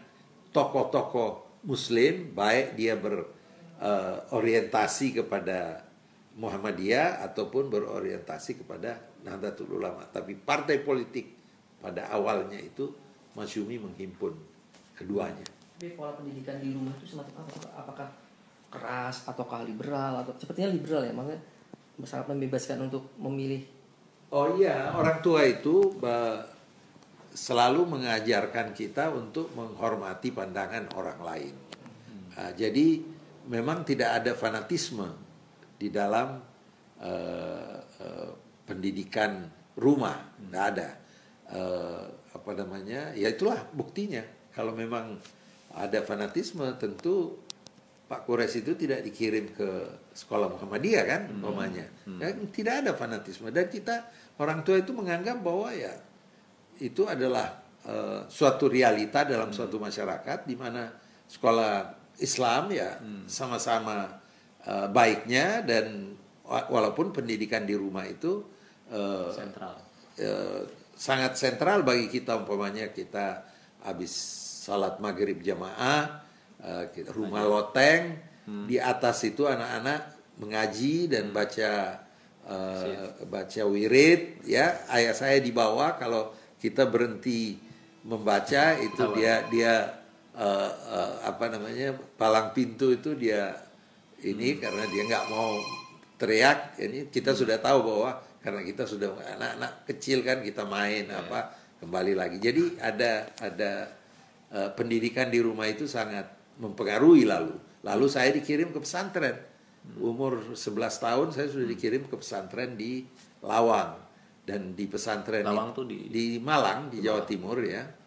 tokoh-tokoh Muslim, baik dia berorientasi uh, kepada Muhammadiyah ataupun berorientasi kepada Nahdlatul Ulama. Tapi partai politik pada awalnya itu Masyumi menghimpun keduanya. Tapi pola pendidikan di rumah itu semacam apa? Apakah keras ataukah liberal atau sepertinya liberal ya maksudnya sangat membebaskan untuk memilih Oh iya, orang tua itu selalu mengajarkan kita untuk menghormati pandangan orang lain. Nah, jadi memang tidak ada fanatisme di dalam uh, uh, pendidikan rumah, tidak ada. Uh, apa namanya? Ya itulah buktinya. Kalau memang ada fanatisme, tentu Pak Kures itu tidak dikirim ke sekolah Muhammadiyah kan, hmm. Hmm. Ya, tidak ada fanatisme dan kita orang tua itu menganggap bahwa ya itu adalah uh, suatu realita dalam hmm. suatu masyarakat di mana sekolah Islam ya hmm. sama-sama uh, baiknya dan walaupun pendidikan di rumah itu uh, sentral. Uh, sangat sentral bagi kita umpamanya kita habis salat maghrib jamaah uh, rumah loteng hmm. di atas itu anak-anak mengaji dan hmm. baca uh, baca wirid ya ayah saya di bawah kalau kita berhenti membaca itu dia dia uh, uh, apa namanya palang pintu itu dia ini hmm. karena dia nggak mau teriak ini kita hmm. sudah tahu bahwa karena kita sudah anak-anak kecil kan kita main yeah. apa kembali lagi jadi ada ada uh, pendidikan di rumah itu sangat mempengaruhi lalu lalu saya dikirim ke pesantren hmm. umur 11 tahun saya sudah dikirim ke pesantren di Lawang dan di pesantren Lawang tuh di- di Malang di Jawa Timur ya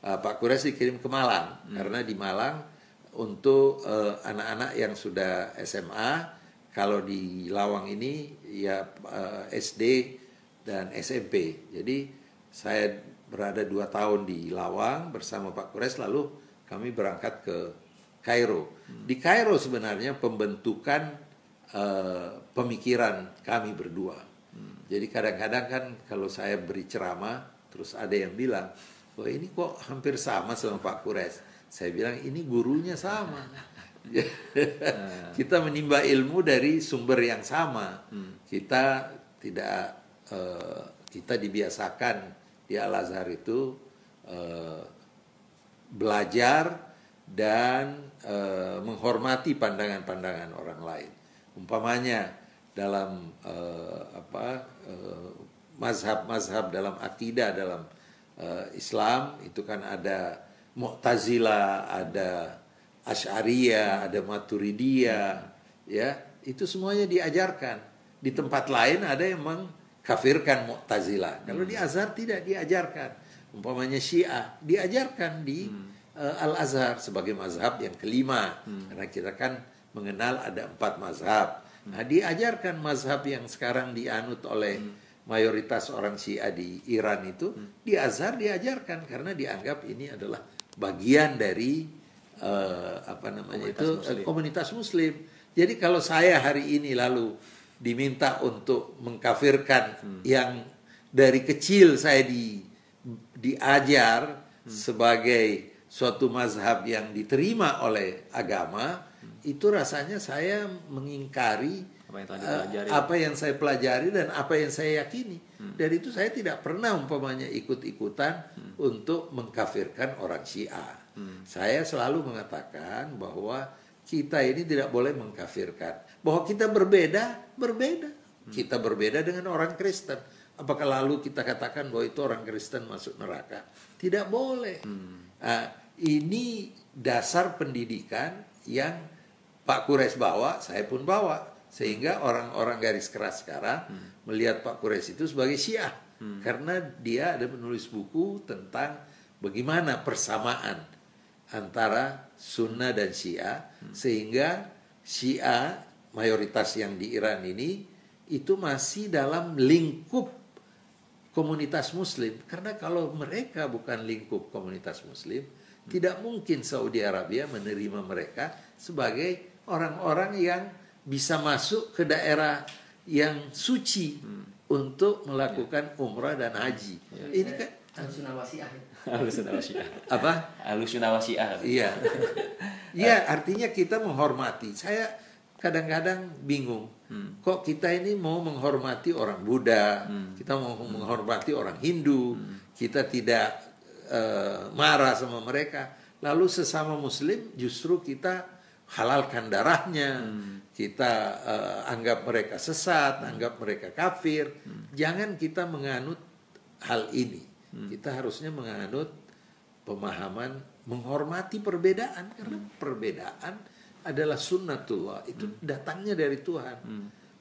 Uh, Pak Kures dikirim ke Malang. Hmm. karena di Malang untuk uh, anak-anak yang sudah SMA kalau di Lawang ini ya uh, SD dan SMP jadi saya berada dua tahun di Lawang bersama Pak Kures lalu kami berangkat ke Kairo. Di Kairo sebenarnya pembentukan uh, pemikiran kami berdua jadi kadang-kadang kan kalau saya beri ceramah, terus ada yang bilang, wah ini kok hampir sama sama Pak Kures. Saya bilang ini gurunya sama. kita menimba ilmu dari sumber yang sama. Kita tidak eh, kita dibiasakan di Al Azhar itu eh, belajar dan eh, menghormati pandangan-pandangan orang lain. Umpamanya dalam eh, apa eh, mazhab-mazhab dalam akidah dalam eh, Islam itu kan ada Mu'tazilah, ada Asy'ariyah, ada Maturidiyah, ya itu semuanya diajarkan. Di tempat lain ada yang mengkafirkan Mu'tazilah. Kalau di Azhar tidak diajarkan. Umpamanya Syiah diajarkan di eh, Al Azhar sebagai mazhab yang kelima. Karena kita kan mengenal ada empat mazhab. Nah, diajarkan mazhab yang sekarang dianut oleh mayoritas orang Syiah di Iran itu di Azhar diajarkan karena dianggap ini adalah bagian dari eh, apa namanya Komunitas itu Muslim. komunitas Muslim. Jadi kalau saya hari ini lalu diminta untuk mengkafirkan yang dari kecil saya di diajar sebagai suatu mazhab yang diterima oleh agama itu rasanya saya mengingkari Apa yang telah dipelajari. apa yang saya pelajari dan apa yang saya yakini. Dari itu saya tidak pernah umpamanya ikut-ikutan untuk mengkafirkan orang Syiah. Saya selalu mengatakan bahwa kita ini tidak boleh mengkafirkan. Bahwa kita berbeda, berbeda. Kita berbeda dengan orang Kristen. Apakah lalu kita katakan bahwa itu orang Kristen masuk neraka? Tidak boleh. Ah, ini dasar pendidikan yang Pak Kures bawa, saya pun bawa. Sehingga orang-orang garis keras sekarang melihat Pak Kures itu sebagai Syiah. Karena dia ada menulis buku tentang bagaimana persamaan antara Sunnah dan Syiah. Sehingga Syiah mayoritas yang di Iran ini itu masih dalam lingkup komunitas muslim karena kalau mereka bukan lingkup komunitas muslim tidak mungkin Saudi Arabia menerima mereka sebagai orang-orang yang bisa masuk ke daerah yang suci untuk melakukan umrah dan haji. Ini kan Al-Sunnah Wasi'ah. Alusun Syiah. apa? Alusun Syiah. Iya. Iya, artinya kita menghormati. Saya kadang-kadang bingung. Kok kita ini mau menghormati orang Buddha, kita mau menghormati orang Hindu, kita tidak eh, marah sama mereka. Lalu sesama muslim justru kita halalkan darahnya. Kita eh, anggap mereka sesat, anggap mereka kafir. Jangan kita menganut hal ini. Kita harusnya menganut pemahaman menghormati perbedaan. Karena perbedaan adalah sunnatullah. Itu datangnya dari Tuhan.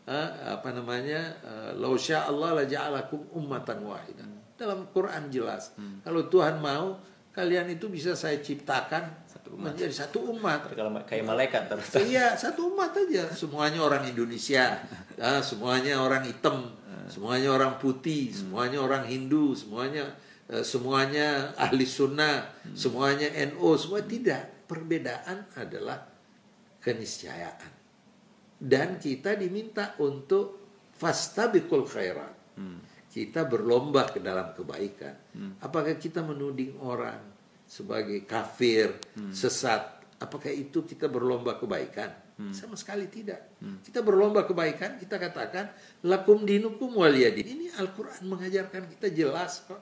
Eh, apa namanya eh, lau Allah la ja'alakum ummatan wahidah dalam Quran jelas kalau Tuhan mau kalian itu bisa saya ciptakan menjadi satu umat. Kalau kayak malaikat terus. Iya satu umat aja. Semuanya orang Indonesia. Ah, semuanya orang hitam. Semuanya orang putih. Semuanya orang Hindu. Semuanya eh, semuanya ahli sunnah. Semuanya NO semua tidak. Perbedaan adalah keniscayaan. Dan kita diminta untuk fastabiqul khairat. Kita berlomba ke dalam kebaikan. Apakah kita menuding orang sebagai kafir sesat apakah itu kita berlomba kebaikan? Sama sekali tidak. Kita berlomba kebaikan kita katakan lakum dinukum waliyadin ini Al-Quran mengajarkan kita jelas kok.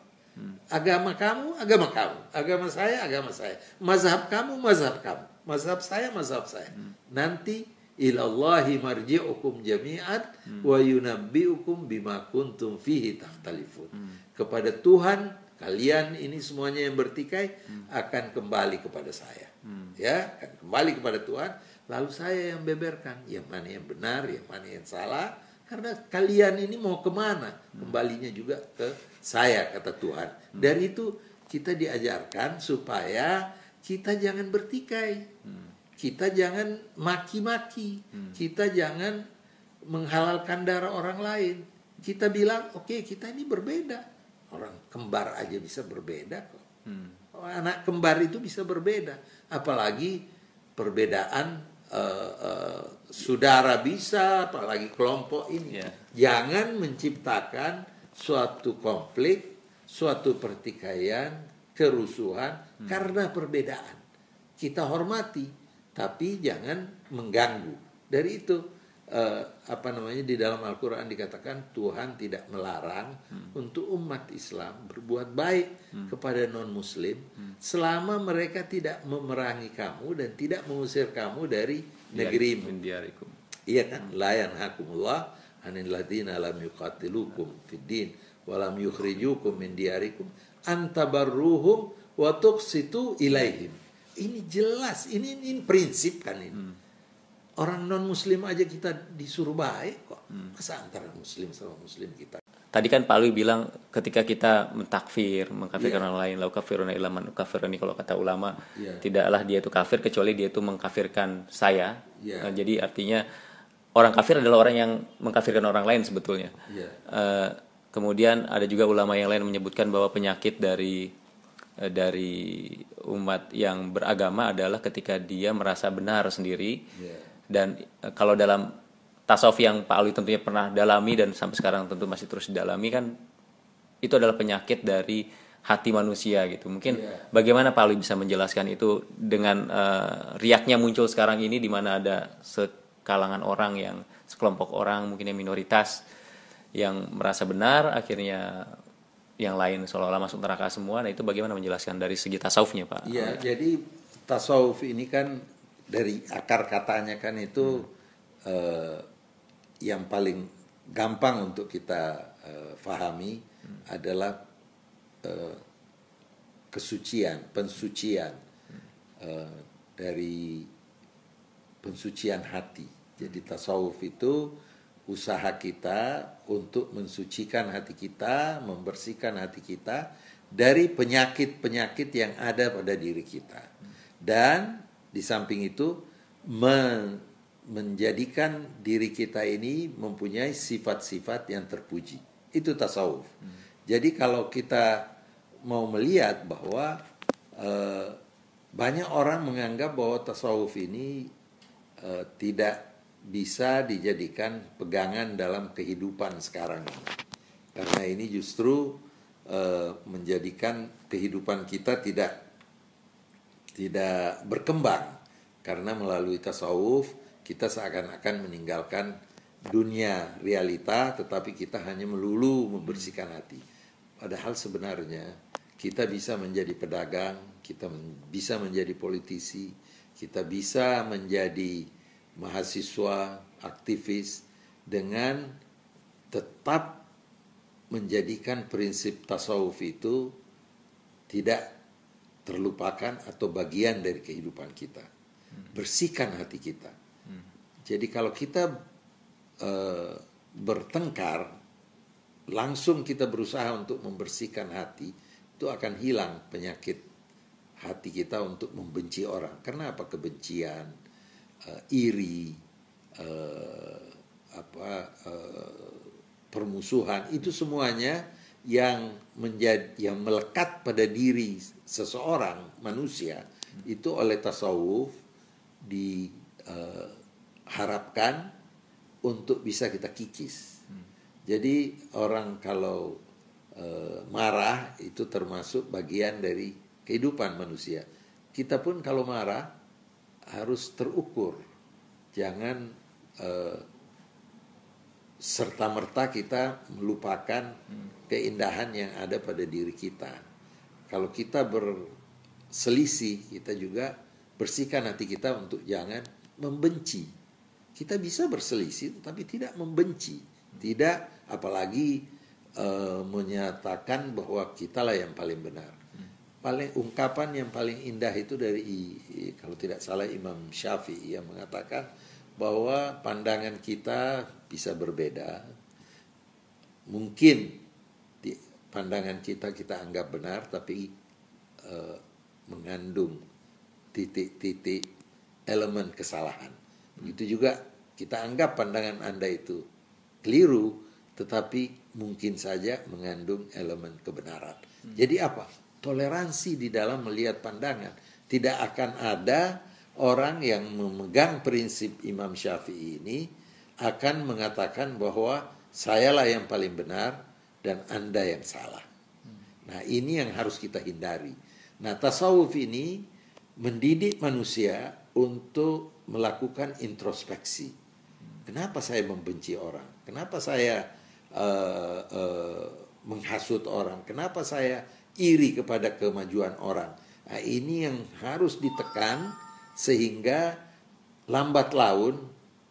Agama kamu agama kamu. Agama saya agama saya. Mazhab kamu mazhab kamu. Mazhab saya mazhab saya. Nanti ilallahi marji'ukum jami'an wa yunabbi'ukum bima kuntum fihi takhtalifun kepada Tuhan kalian ini semuanya yang bertikai akan kembali kepada saya ya akan kembali kepada Tuhan lalu saya yang beberkan yang mana yang benar yang mana yang salah Karena kalian ini mau ke mana? Kembalinya juga ke saya kata Tuhan. Dari itu kita diajarkan supaya kita jangan bertikai. Kita jangan maki-maki. Kita jangan menghalalkan darah orang lain. Kita bilang, oke okay, kita ini berbeda. Orang kembar aja bisa berbeda kok. Anak kembar itu bisa berbeda. Apalagi perbedaan uh, uh, saudara bisa, apalagi kelompok ini. Yeah. Jangan menciptakan suatu konflik, suatu pertikaian, kerusuhan hmm. karena perbedaan. Kita hormati, tapi jangan mengganggu. Dari itu uh, apa namanya di dalam Al-Qur'an dikatakan Tuhan tidak melarang hmm. untuk umat Islam berbuat baik hmm. kepada non muslim hmm. selama mereka tidak memerangi kamu dan tidak mengusir kamu dari negerimu. Iya kan? La yanhakumullah anil ladina lam yuqatilukum fid din wa lam yukhrijukum min diyarikum antabarruhum wa tuqsitu ilaihim. Ini jelas, ini, ini prinsip kan ini. Hmm. Orang non muslim aja kita disuruh baik kok. Hmm. Masa antara muslim sama muslim kita. Tadi kan Pak Lui bilang ketika kita mentakfir, mengkafirkan yeah. orang lain, lau kafiruna ilaman kafiruni kalau kata ulama, yeah. tidaklah dia itu kafir kecuali dia itu mengkafirkan saya. Yeah. Nah, jadi artinya orang kafir adalah orang yang mengkafirkan orang lain sebetulnya. Yeah. Iya. Uh, kemudian ada juga ulama yang lain menyebutkan bahwa penyakit dari uh, dari umat yang beragama adalah ketika dia merasa benar sendiri yeah. Dan uh, kalau dalam tasawuf yang Pak Ali tentunya pernah dalami dan sampai sekarang tentu masih terus didalami kan itu adalah penyakit dari hati manusia gitu. Mungkin yeah. bagaimana Pak Ali bisa menjelaskan itu dengan uh, riaknya muncul sekarang ini di mana ada sekalangan orang yang sekelompok orang mungkin yang minoritas yang merasa benar akhirnya yang lain seolah-olah masuk neraka semua. Nah itu bagaimana menjelaskan dari segi tasawufnya Pak? Iya, jadi tasawuf ini kan dari akar katanya kan itu hmm. uh, yang paling gampang untuk kita uh, fahami hmm. adalah uh, kesucian, pensucian uh, dari pensucian hati. Jadi tasawuf itu usaha kita untuk mensucikan hati kita, membersihkan hati kita dari penyakit-penyakit yang ada pada diri kita. Dan di samping itu menjadikan diri kita ini mempunyai sifat-sifat yang terpuji. Itu tasawuf. Hmm. Jadi kalau kita mau melihat bahwa uh, banyak orang menganggap bahwa tasawuf ini uh, tidak bisa dijadikan pegangan dalam kehidupan sekarang ini. Karena ini justru uh, menjadikan kehidupan kita tidak tidak berkembang karena melalui tasawuf kita seakan-akan meninggalkan dunia realita tetapi kita hanya melulu membersihkan hati. Padahal sebenarnya kita bisa menjadi pedagang, kita bisa menjadi politisi, kita bisa menjadi mahasiswa, aktivis dengan tetap menjadikan prinsip tasawuf itu tidak terlupakan atau bagian dari kehidupan kita. Bersihkan hati kita jadi kalau kita uh, bertengkar, langsung kita berusaha untuk membersihkan hati, itu akan hilang penyakit hati kita untuk membenci orang. Karena apa? Kebencian, uh, iri, uh, apa uh, permusuhan itu semuanya yang menjadi yang melekat pada diri seseorang manusia itu oleh tasawuf di uh, harapkan untuk bisa kita kikis. Jadi orang kalau e, marah itu termasuk bagian dari kehidupan manusia. Kita pun kalau marah harus terukur. Jangan e, serta merta kita melupakan keindahan yang ada pada diri kita. Kalau kita berselisih, kita juga bersihkan hati kita untuk jangan membenci kita bisa berselisih tapi tidak membenci, tidak apalagi e, menyatakan bahwa kitalah yang paling benar. Paling ungkapan yang paling indah itu dari kalau tidak salah Imam Syafi'i yang mengatakan bahwa pandangan kita bisa berbeda. Mungkin pandangan kita kita anggap benar tapi uh, mengandung titik-titik elemen kesalahan. Begitu juga kita anggap pandangan Anda itu keliru tetapi mungkin saja mengandung elemen kebenaran. Jadi apa? Toleransi di dalam melihat pandangan. Tidak akan ada orang yang memegang prinsip Imam Syafi'i ini akan mengatakan bahwa sayalah yang paling benar dan Anda yang salah. Nah, ini yang harus kita hindari. Nah, tasawuf ini mendidik manusia untuk melakukan introspeksi. Kenapa saya membenci orang? Kenapa saya uh, uh, menghasut orang? Kenapa saya iri kepada kemajuan orang? Nah, ini yang harus ditekan sehingga lambat laun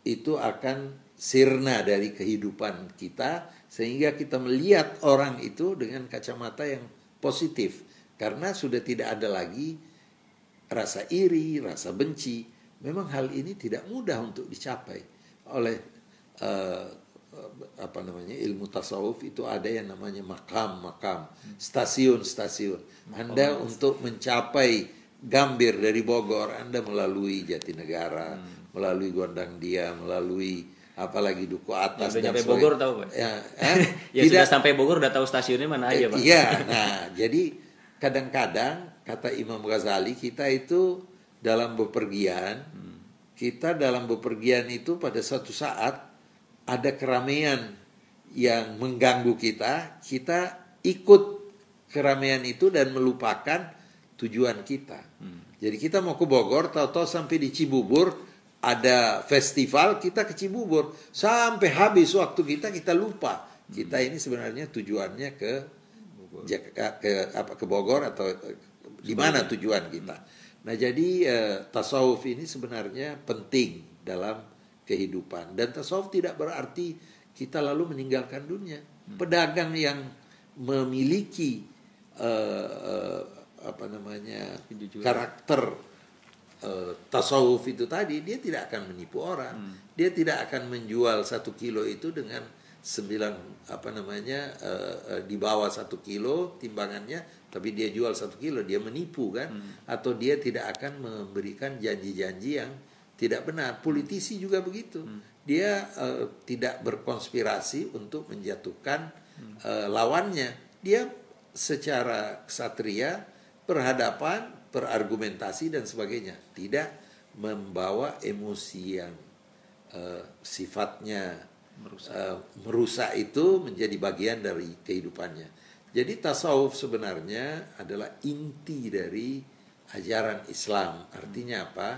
itu akan sirna dari kehidupan kita sehingga kita melihat orang itu dengan kacamata yang positif karena sudah tidak ada lagi rasa iri, rasa benci. Memang hal ini tidak mudah untuk dicapai oleh uh, apa namanya ilmu tasawuf itu ada yang namanya makam-makam, stasiun-stasiun. Anda untuk mencapai Gambir dari Bogor, Anda melalui Jatinegara, hmm. melalui Gondang Dia, melalui apalagi Duku Atas yang dan sampai Bogor tahu Pak? Ya, eh? ya tidak, sudah sampai Bogor udah tahu stasiunnya mana aja Pak? Iya, nah jadi kadang-kadang kata Imam Ghazali kita itu dalam bepergian, hmm. kita dalam bepergian itu pada satu saat ada keramaian yang mengganggu kita, kita ikut keramaian itu dan melupakan tujuan kita. Hmm. Jadi kita mau ke Bogor, tahu-tahu sampai di Cibubur ada festival, kita ke Cibubur sampai habis waktu kita kita lupa. Kita ini sebenarnya tujuannya ke ke, ke apa ke Bogor atau di mana tujuan kita. Nah, jadi eh, tasawuf ini sebenarnya penting dalam kehidupan. Dan tasawuf tidak berarti kita lalu meninggalkan dunia. Hmm. Pedagang yang memiliki uh, uh, apa namanya karakter uh, tasawuf itu tadi, dia tidak akan menipu orang. Hmm. Dia tidak akan menjual satu kilo itu dengan sembilan apa namanya uh, uh, di bawah satu kilo timbangannya tapi dia jual satu kilo dia menipu kan hmm. atau dia tidak akan memberikan janji-janji yang tidak benar. Politisi juga begitu. Hmm. Dia uh, tidak berkonspirasi untuk menjatuhkan uh, lawannya. Dia secara satria berhadapan, berargumentasi dan sebagainya. Tidak membawa emosi yang uh, sifatnya merusak. Uh, merusak itu menjadi bagian dari kehidupannya. Jadi tasawuf sebenarnya adalah inti dari ajaran Islam. Artinya apa?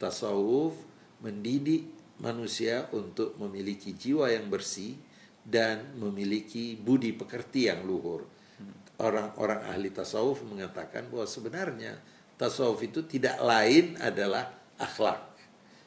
tasawuf mendidik manusia untuk memiliki jiwa yang bersih dan memiliki budi pekerti yang luhur. Orang-orang ahli tasawuf mengatakan bahwa sebenarnya tasawuf itu tidak lain adalah akhlak.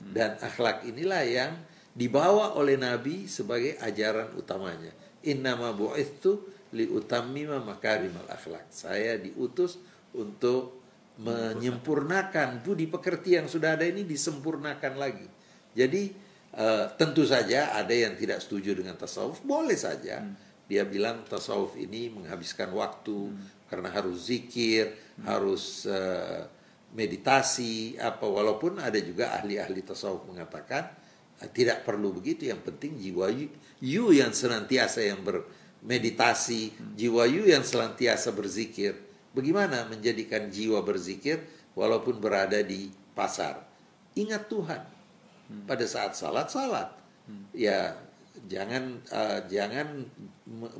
Dan akhlak inilah yang dibawa oleh Nabi sebagai ajaran utamanya. Innama bu'ithu li utammima makarimal akhlak. Saya diutus untuk menyempurnakan budi pekerti yang sudah ada ini disempurnakan lagi. Jadi uh, tentu saja ada yang tidak setuju dengan tasawuf, boleh saja. Hmm. Dia bilang tasawuf ini menghabiskan waktu hmm. karena harus zikir, hmm. harus uh, meditasi apa walaupun ada juga ahli-ahli tasawuf mengatakan uh, tidak perlu begitu, yang penting jiwa you, you yang senantiasa yang bermeditasi, hmm. jiwa you yang senantiasa berzikir Bagaimana menjadikan jiwa berzikir walaupun berada di pasar? Ingat Tuhan. Pada saat salat salat. Ya jangan uh, jangan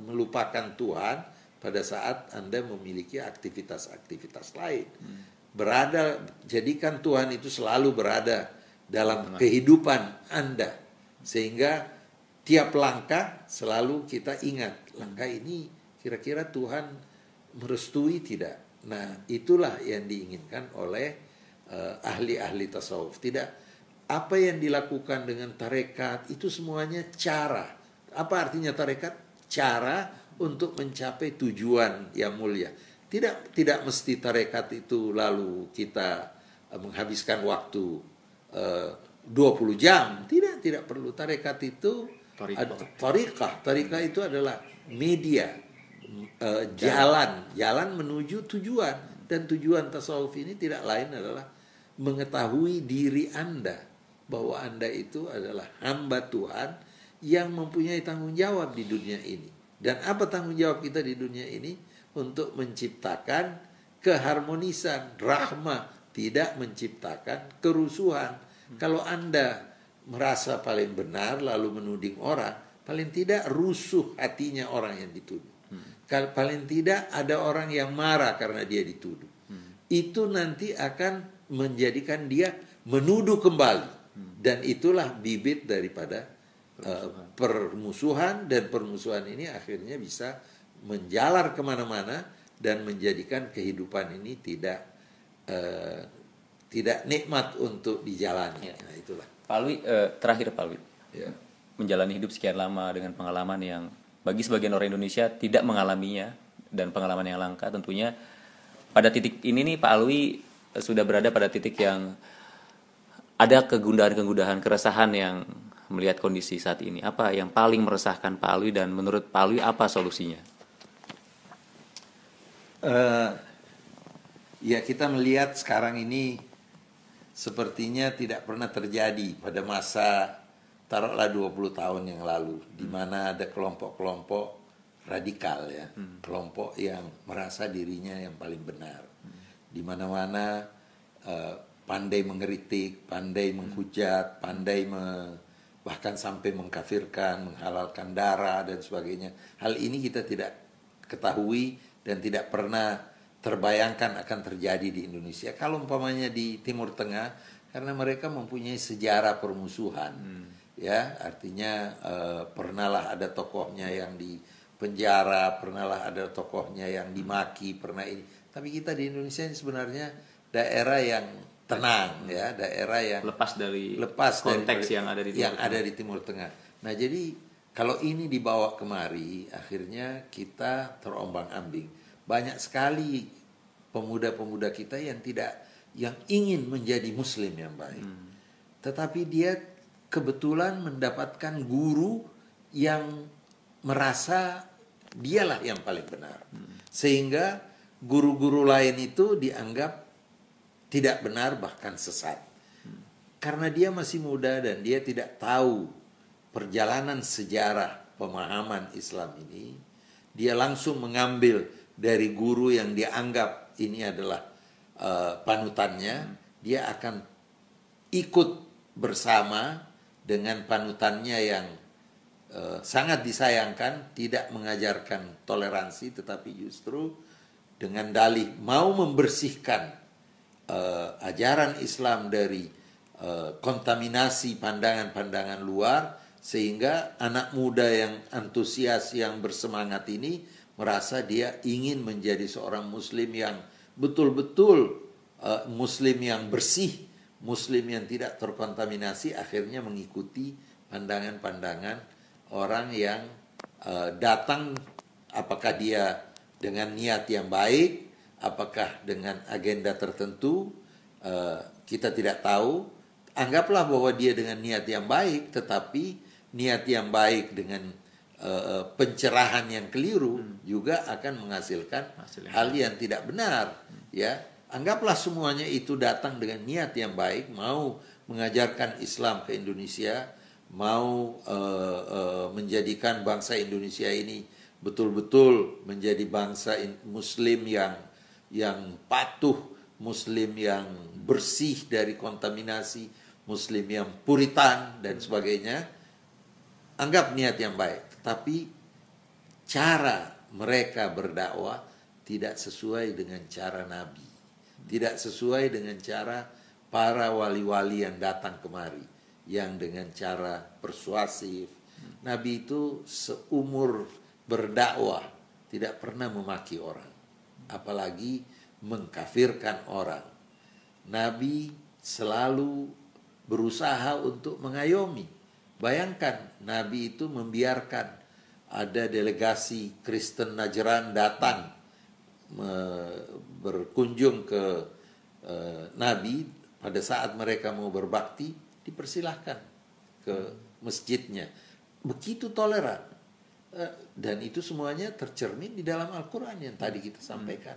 melupakan Tuhan pada saat Anda memiliki aktivitas-aktivitas lain. Berada jadikan Tuhan itu selalu berada dalam kehidupan Anda sehingga tiap langkah selalu kita ingat langkah ini kira-kira Tuhan merestui tidak. Nah, itulah yang diinginkan oleh uh, ahli-ahli tasawuf. Tidak apa yang dilakukan dengan tarekat itu semuanya cara. Apa artinya tarekat? Cara untuk mencapai tujuan yang mulia. Tidak tidak mesti tarekat itu lalu kita uh, menghabiskan waktu uh, 20 jam. Tidak, tidak perlu. Tarekat itu Tariqah. Tariqah itu adalah media eh, jalan, jalan menuju tujuan dan tujuan tasawuf ini tidak lain adalah mengetahui diri Anda bahwa Anda itu adalah hamba Tuhan yang mempunyai tanggung jawab di dunia ini. Dan apa tanggung jawab kita di dunia ini? Untuk menciptakan keharmonisan, rahmah, tidak menciptakan kerusuhan. Kalau Anda merasa paling benar lalu menuding orang, paling tidak rusuh hatinya orang yang dituduh. Kal- Paling tidak ada orang yang marah karena dia dituduh. Itu nanti akan menjadikan dia menuduh kembali. Dan itulah bibit daripada uh, permusuhan dan permusuhan ini akhirnya bisa menjalar ke mana-mana dan menjadikan kehidupan ini tidak uh, tidak nikmat untuk dijalani. Ya. Nah itulah. Pak eh, terakhir Pak Ya. menjalani hidup sekian lama dengan pengalaman yang bagi sebagian orang Indonesia tidak mengalaminya dan pengalaman yang langka tentunya pada titik ini nih Pak Alwi eh, sudah berada pada titik yang ada kegundahan-kegundahan keresahan yang melihat kondisi saat ini. Apa yang paling meresahkan Pak Alwi dan menurut Pak Alwi apa solusinya? Eh, ya kita melihat sekarang ini sepertinya tidak pernah terjadi pada masa taruhlah 20 tahun yang lalu di mana ada kelompok-kelompok radikal ya, kelompok yang merasa dirinya yang paling benar. Di mana-mana eh, pandai mengeritik, pandai menghujat, pandai me- bahkan sampai mengkafirkan, menghalalkan darah dan sebagainya. Hal ini kita tidak ketahui dan tidak pernah terbayangkan akan terjadi di Indonesia. Kalau umpamanya di Timur Tengah, karena mereka mempunyai sejarah permusuhan, ya artinya eh, pernahlah ada tokohnya yang di penjara, pernahlah ada tokohnya yang dimaki, pernah ini. Tapi kita di Indonesia ini sebenarnya daerah yang tenang, ya daerah yang lepas dari lepas dari- konteks yang ada di yang Timur ada di Timur Tengah. Nah jadi kalau ini dibawa kemari, akhirnya kita terombang-ambing. Banyak sekali pemuda-pemuda kita yang tidak, yang ingin menjadi Muslim yang baik, tetapi dia kebetulan mendapatkan guru yang merasa dialah yang paling benar, sehingga guru-guru lain itu dianggap tidak benar bahkan sesat. Karena dia masih muda dan dia tidak tahu perjalanan sejarah pemahaman Islam ini, dia langsung mengambil dari guru yang dia anggap ini adalah eh, panutannya, dia akan ikut bersama dengan panutannya yang eh, sangat disayangkan, tidak mengajarkan toleransi, tetapi justru dengan dalih mau membersihkan eh, ajaran Islam dari eh, kontaminasi pandangan-pandangan luar sehingga anak muda yang antusias yang bersemangat ini merasa dia ingin menjadi seorang muslim yang betul-betul eh, muslim yang bersih, muslim yang tidak terkontaminasi akhirnya mengikuti pandangan-pandangan orang yang eh, datang. Apakah dia dengan niat yang baik, apakah dengan agenda tertentu, eh, kita tidak tahu. Anggaplah bahwa dia dengan niat yang baik, tetapi niat yang baik dengan eh, pencerahan yang keliru juga akan menghasilkan Hasil yang hal yang tidak benar. Ya, anggaplah semuanya itu datang dengan niat yang baik, mau mengajarkan Islam ke Indonesia, mau eh, eh, menjadikan bangsa Indonesia ini betul-betul menjadi bangsa in- Muslim yang yang patuh, Muslim yang bersih dari kontaminasi, Muslim yang puritan dan sebagainya. Anggap niat yang baik, tapi cara mereka berdakwah tidak sesuai dengan cara Nabi, tidak sesuai dengan cara para wali-wali yang datang kemari, yang dengan cara persuasif. Nabi itu seumur berdakwah tidak pernah memaki orang, apalagi mengkafirkan orang. Nabi selalu berusaha untuk mengayomi. Bayangkan Nabi itu membiarkan ada delegasi Kristen Najran datang berkunjung ke eh, Nabi pada saat mereka mau berbakti, dipersilahkan ke masjidnya. Begitu toleran. Eh, dan itu semuanya tercermin di dalam Al-Quran yang tadi kita sampaikan.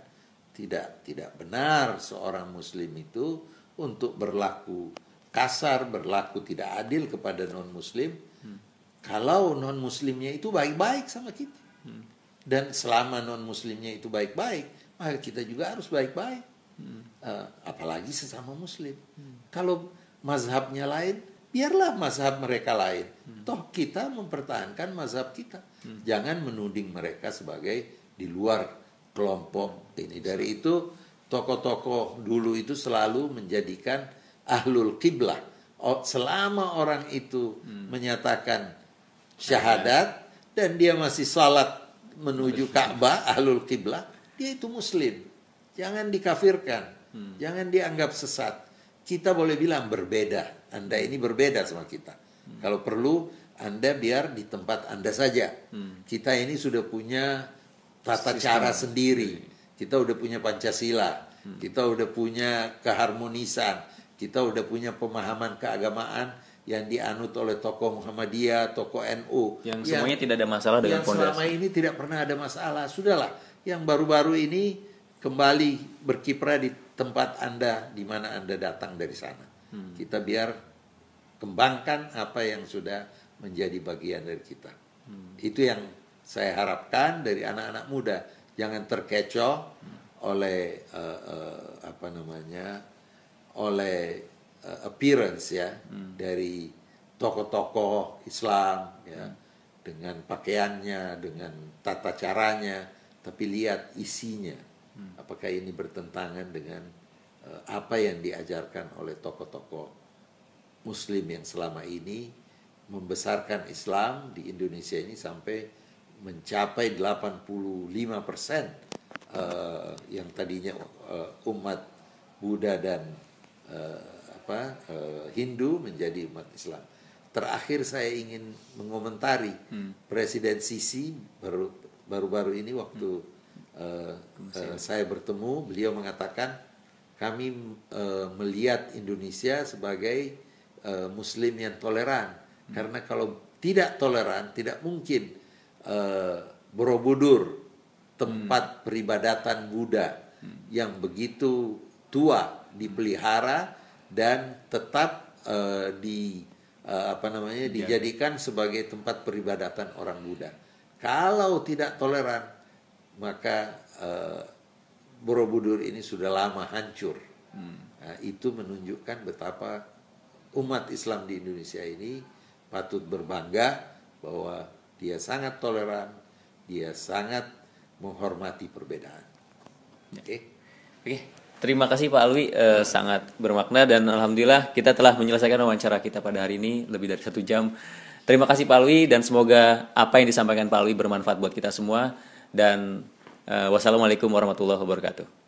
Tidak tidak benar seorang muslim itu untuk berlaku kasar, berlaku tidak adil kepada non-muslim. Kalau non-muslimnya itu baik-baik sama kita. Dan selama non-muslimnya itu baik-baik, maka kita juga harus baik-baik. Uh, apalagi sesama muslim. Kalau mazhabnya lain, biarlah mazhab mereka lain. Toh kita mempertahankan mazhab kita. Jangan menuding mereka sebagai di luar kelompok ini. Dari itu tokoh-tokoh dulu itu selalu menjadikan ahlul kiblah. Selama orang itu menyatakan syahadat dan dia masih salat menuju Ka'bah ahlul kiblah, dia itu muslim. Jangan dikafirkan, jangan dianggap sesat. Kita boleh bilang berbeda. Anda ini berbeda sama kita. Kalau perlu Anda biar di tempat Anda saja. Kita ini sudah punya tata cara sendiri. Kita udah punya Pancasila. Kita udah punya keharmonisan. Kita udah punya pemahaman keagamaan yang dianut oleh tokoh Muhammadiyah, tokoh NU. Yang semuanya tidak ada masalah dengan yang fondasi. selama ini tidak pernah ada masalah. Sudahlah, yang baru-baru ini kembali berkiprah di tempat Anda di mana Anda datang dari sana. Hmm. Kita biar kembangkan apa yang sudah menjadi bagian dari kita. Hmm. Itu yang saya harapkan dari anak-anak muda. Jangan terkecoh oleh eh, eh, apa namanya? oleh eh, appearance ya dari tokoh-tokoh Islam ya dengan pakaiannya, dengan tata caranya, tapi lihat isinya. Apakah ini bertentangan dengan eh, apa yang diajarkan oleh tokoh-tokoh Muslim yang selama ini membesarkan Islam di Indonesia ini sampai mencapai 85 persen eh, yang tadinya eh, umat Buddha dan eh, apa eh, Hindu menjadi umat Islam. Terakhir saya ingin mengomentari Presiden Sisi baru baru-baru ini waktu eh, eh, saya bertemu beliau mengatakan kami eh, melihat Indonesia sebagai eh, Muslim yang toleran. Karena kalau tidak toleran tidak mungkin eh, Borobudur tempat peribadatan Buddha yang begitu tua dipelihara dan tetap eh, di eh, apa namanya dijadikan sebagai tempat peribadatan orang Buddha. Kalau tidak toleran maka eh, Borobudur ini sudah lama hancur. Nah, itu menunjukkan betapa umat Islam di Indonesia ini patut berbangga bahwa dia sangat toleran, dia sangat menghormati perbedaan. Oke. Oke, terima kasih Pak Alwi, Eh, sangat bermakna dan alhamdulillah kita telah menyelesaikan wawancara kita pada hari ini lebih dari satu jam. Terima kasih Pak Alwi dan semoga apa yang disampaikan Pak Alwi bermanfaat buat kita semua dan eh, wassalamualaikum warahmatullahi wabarakatuh.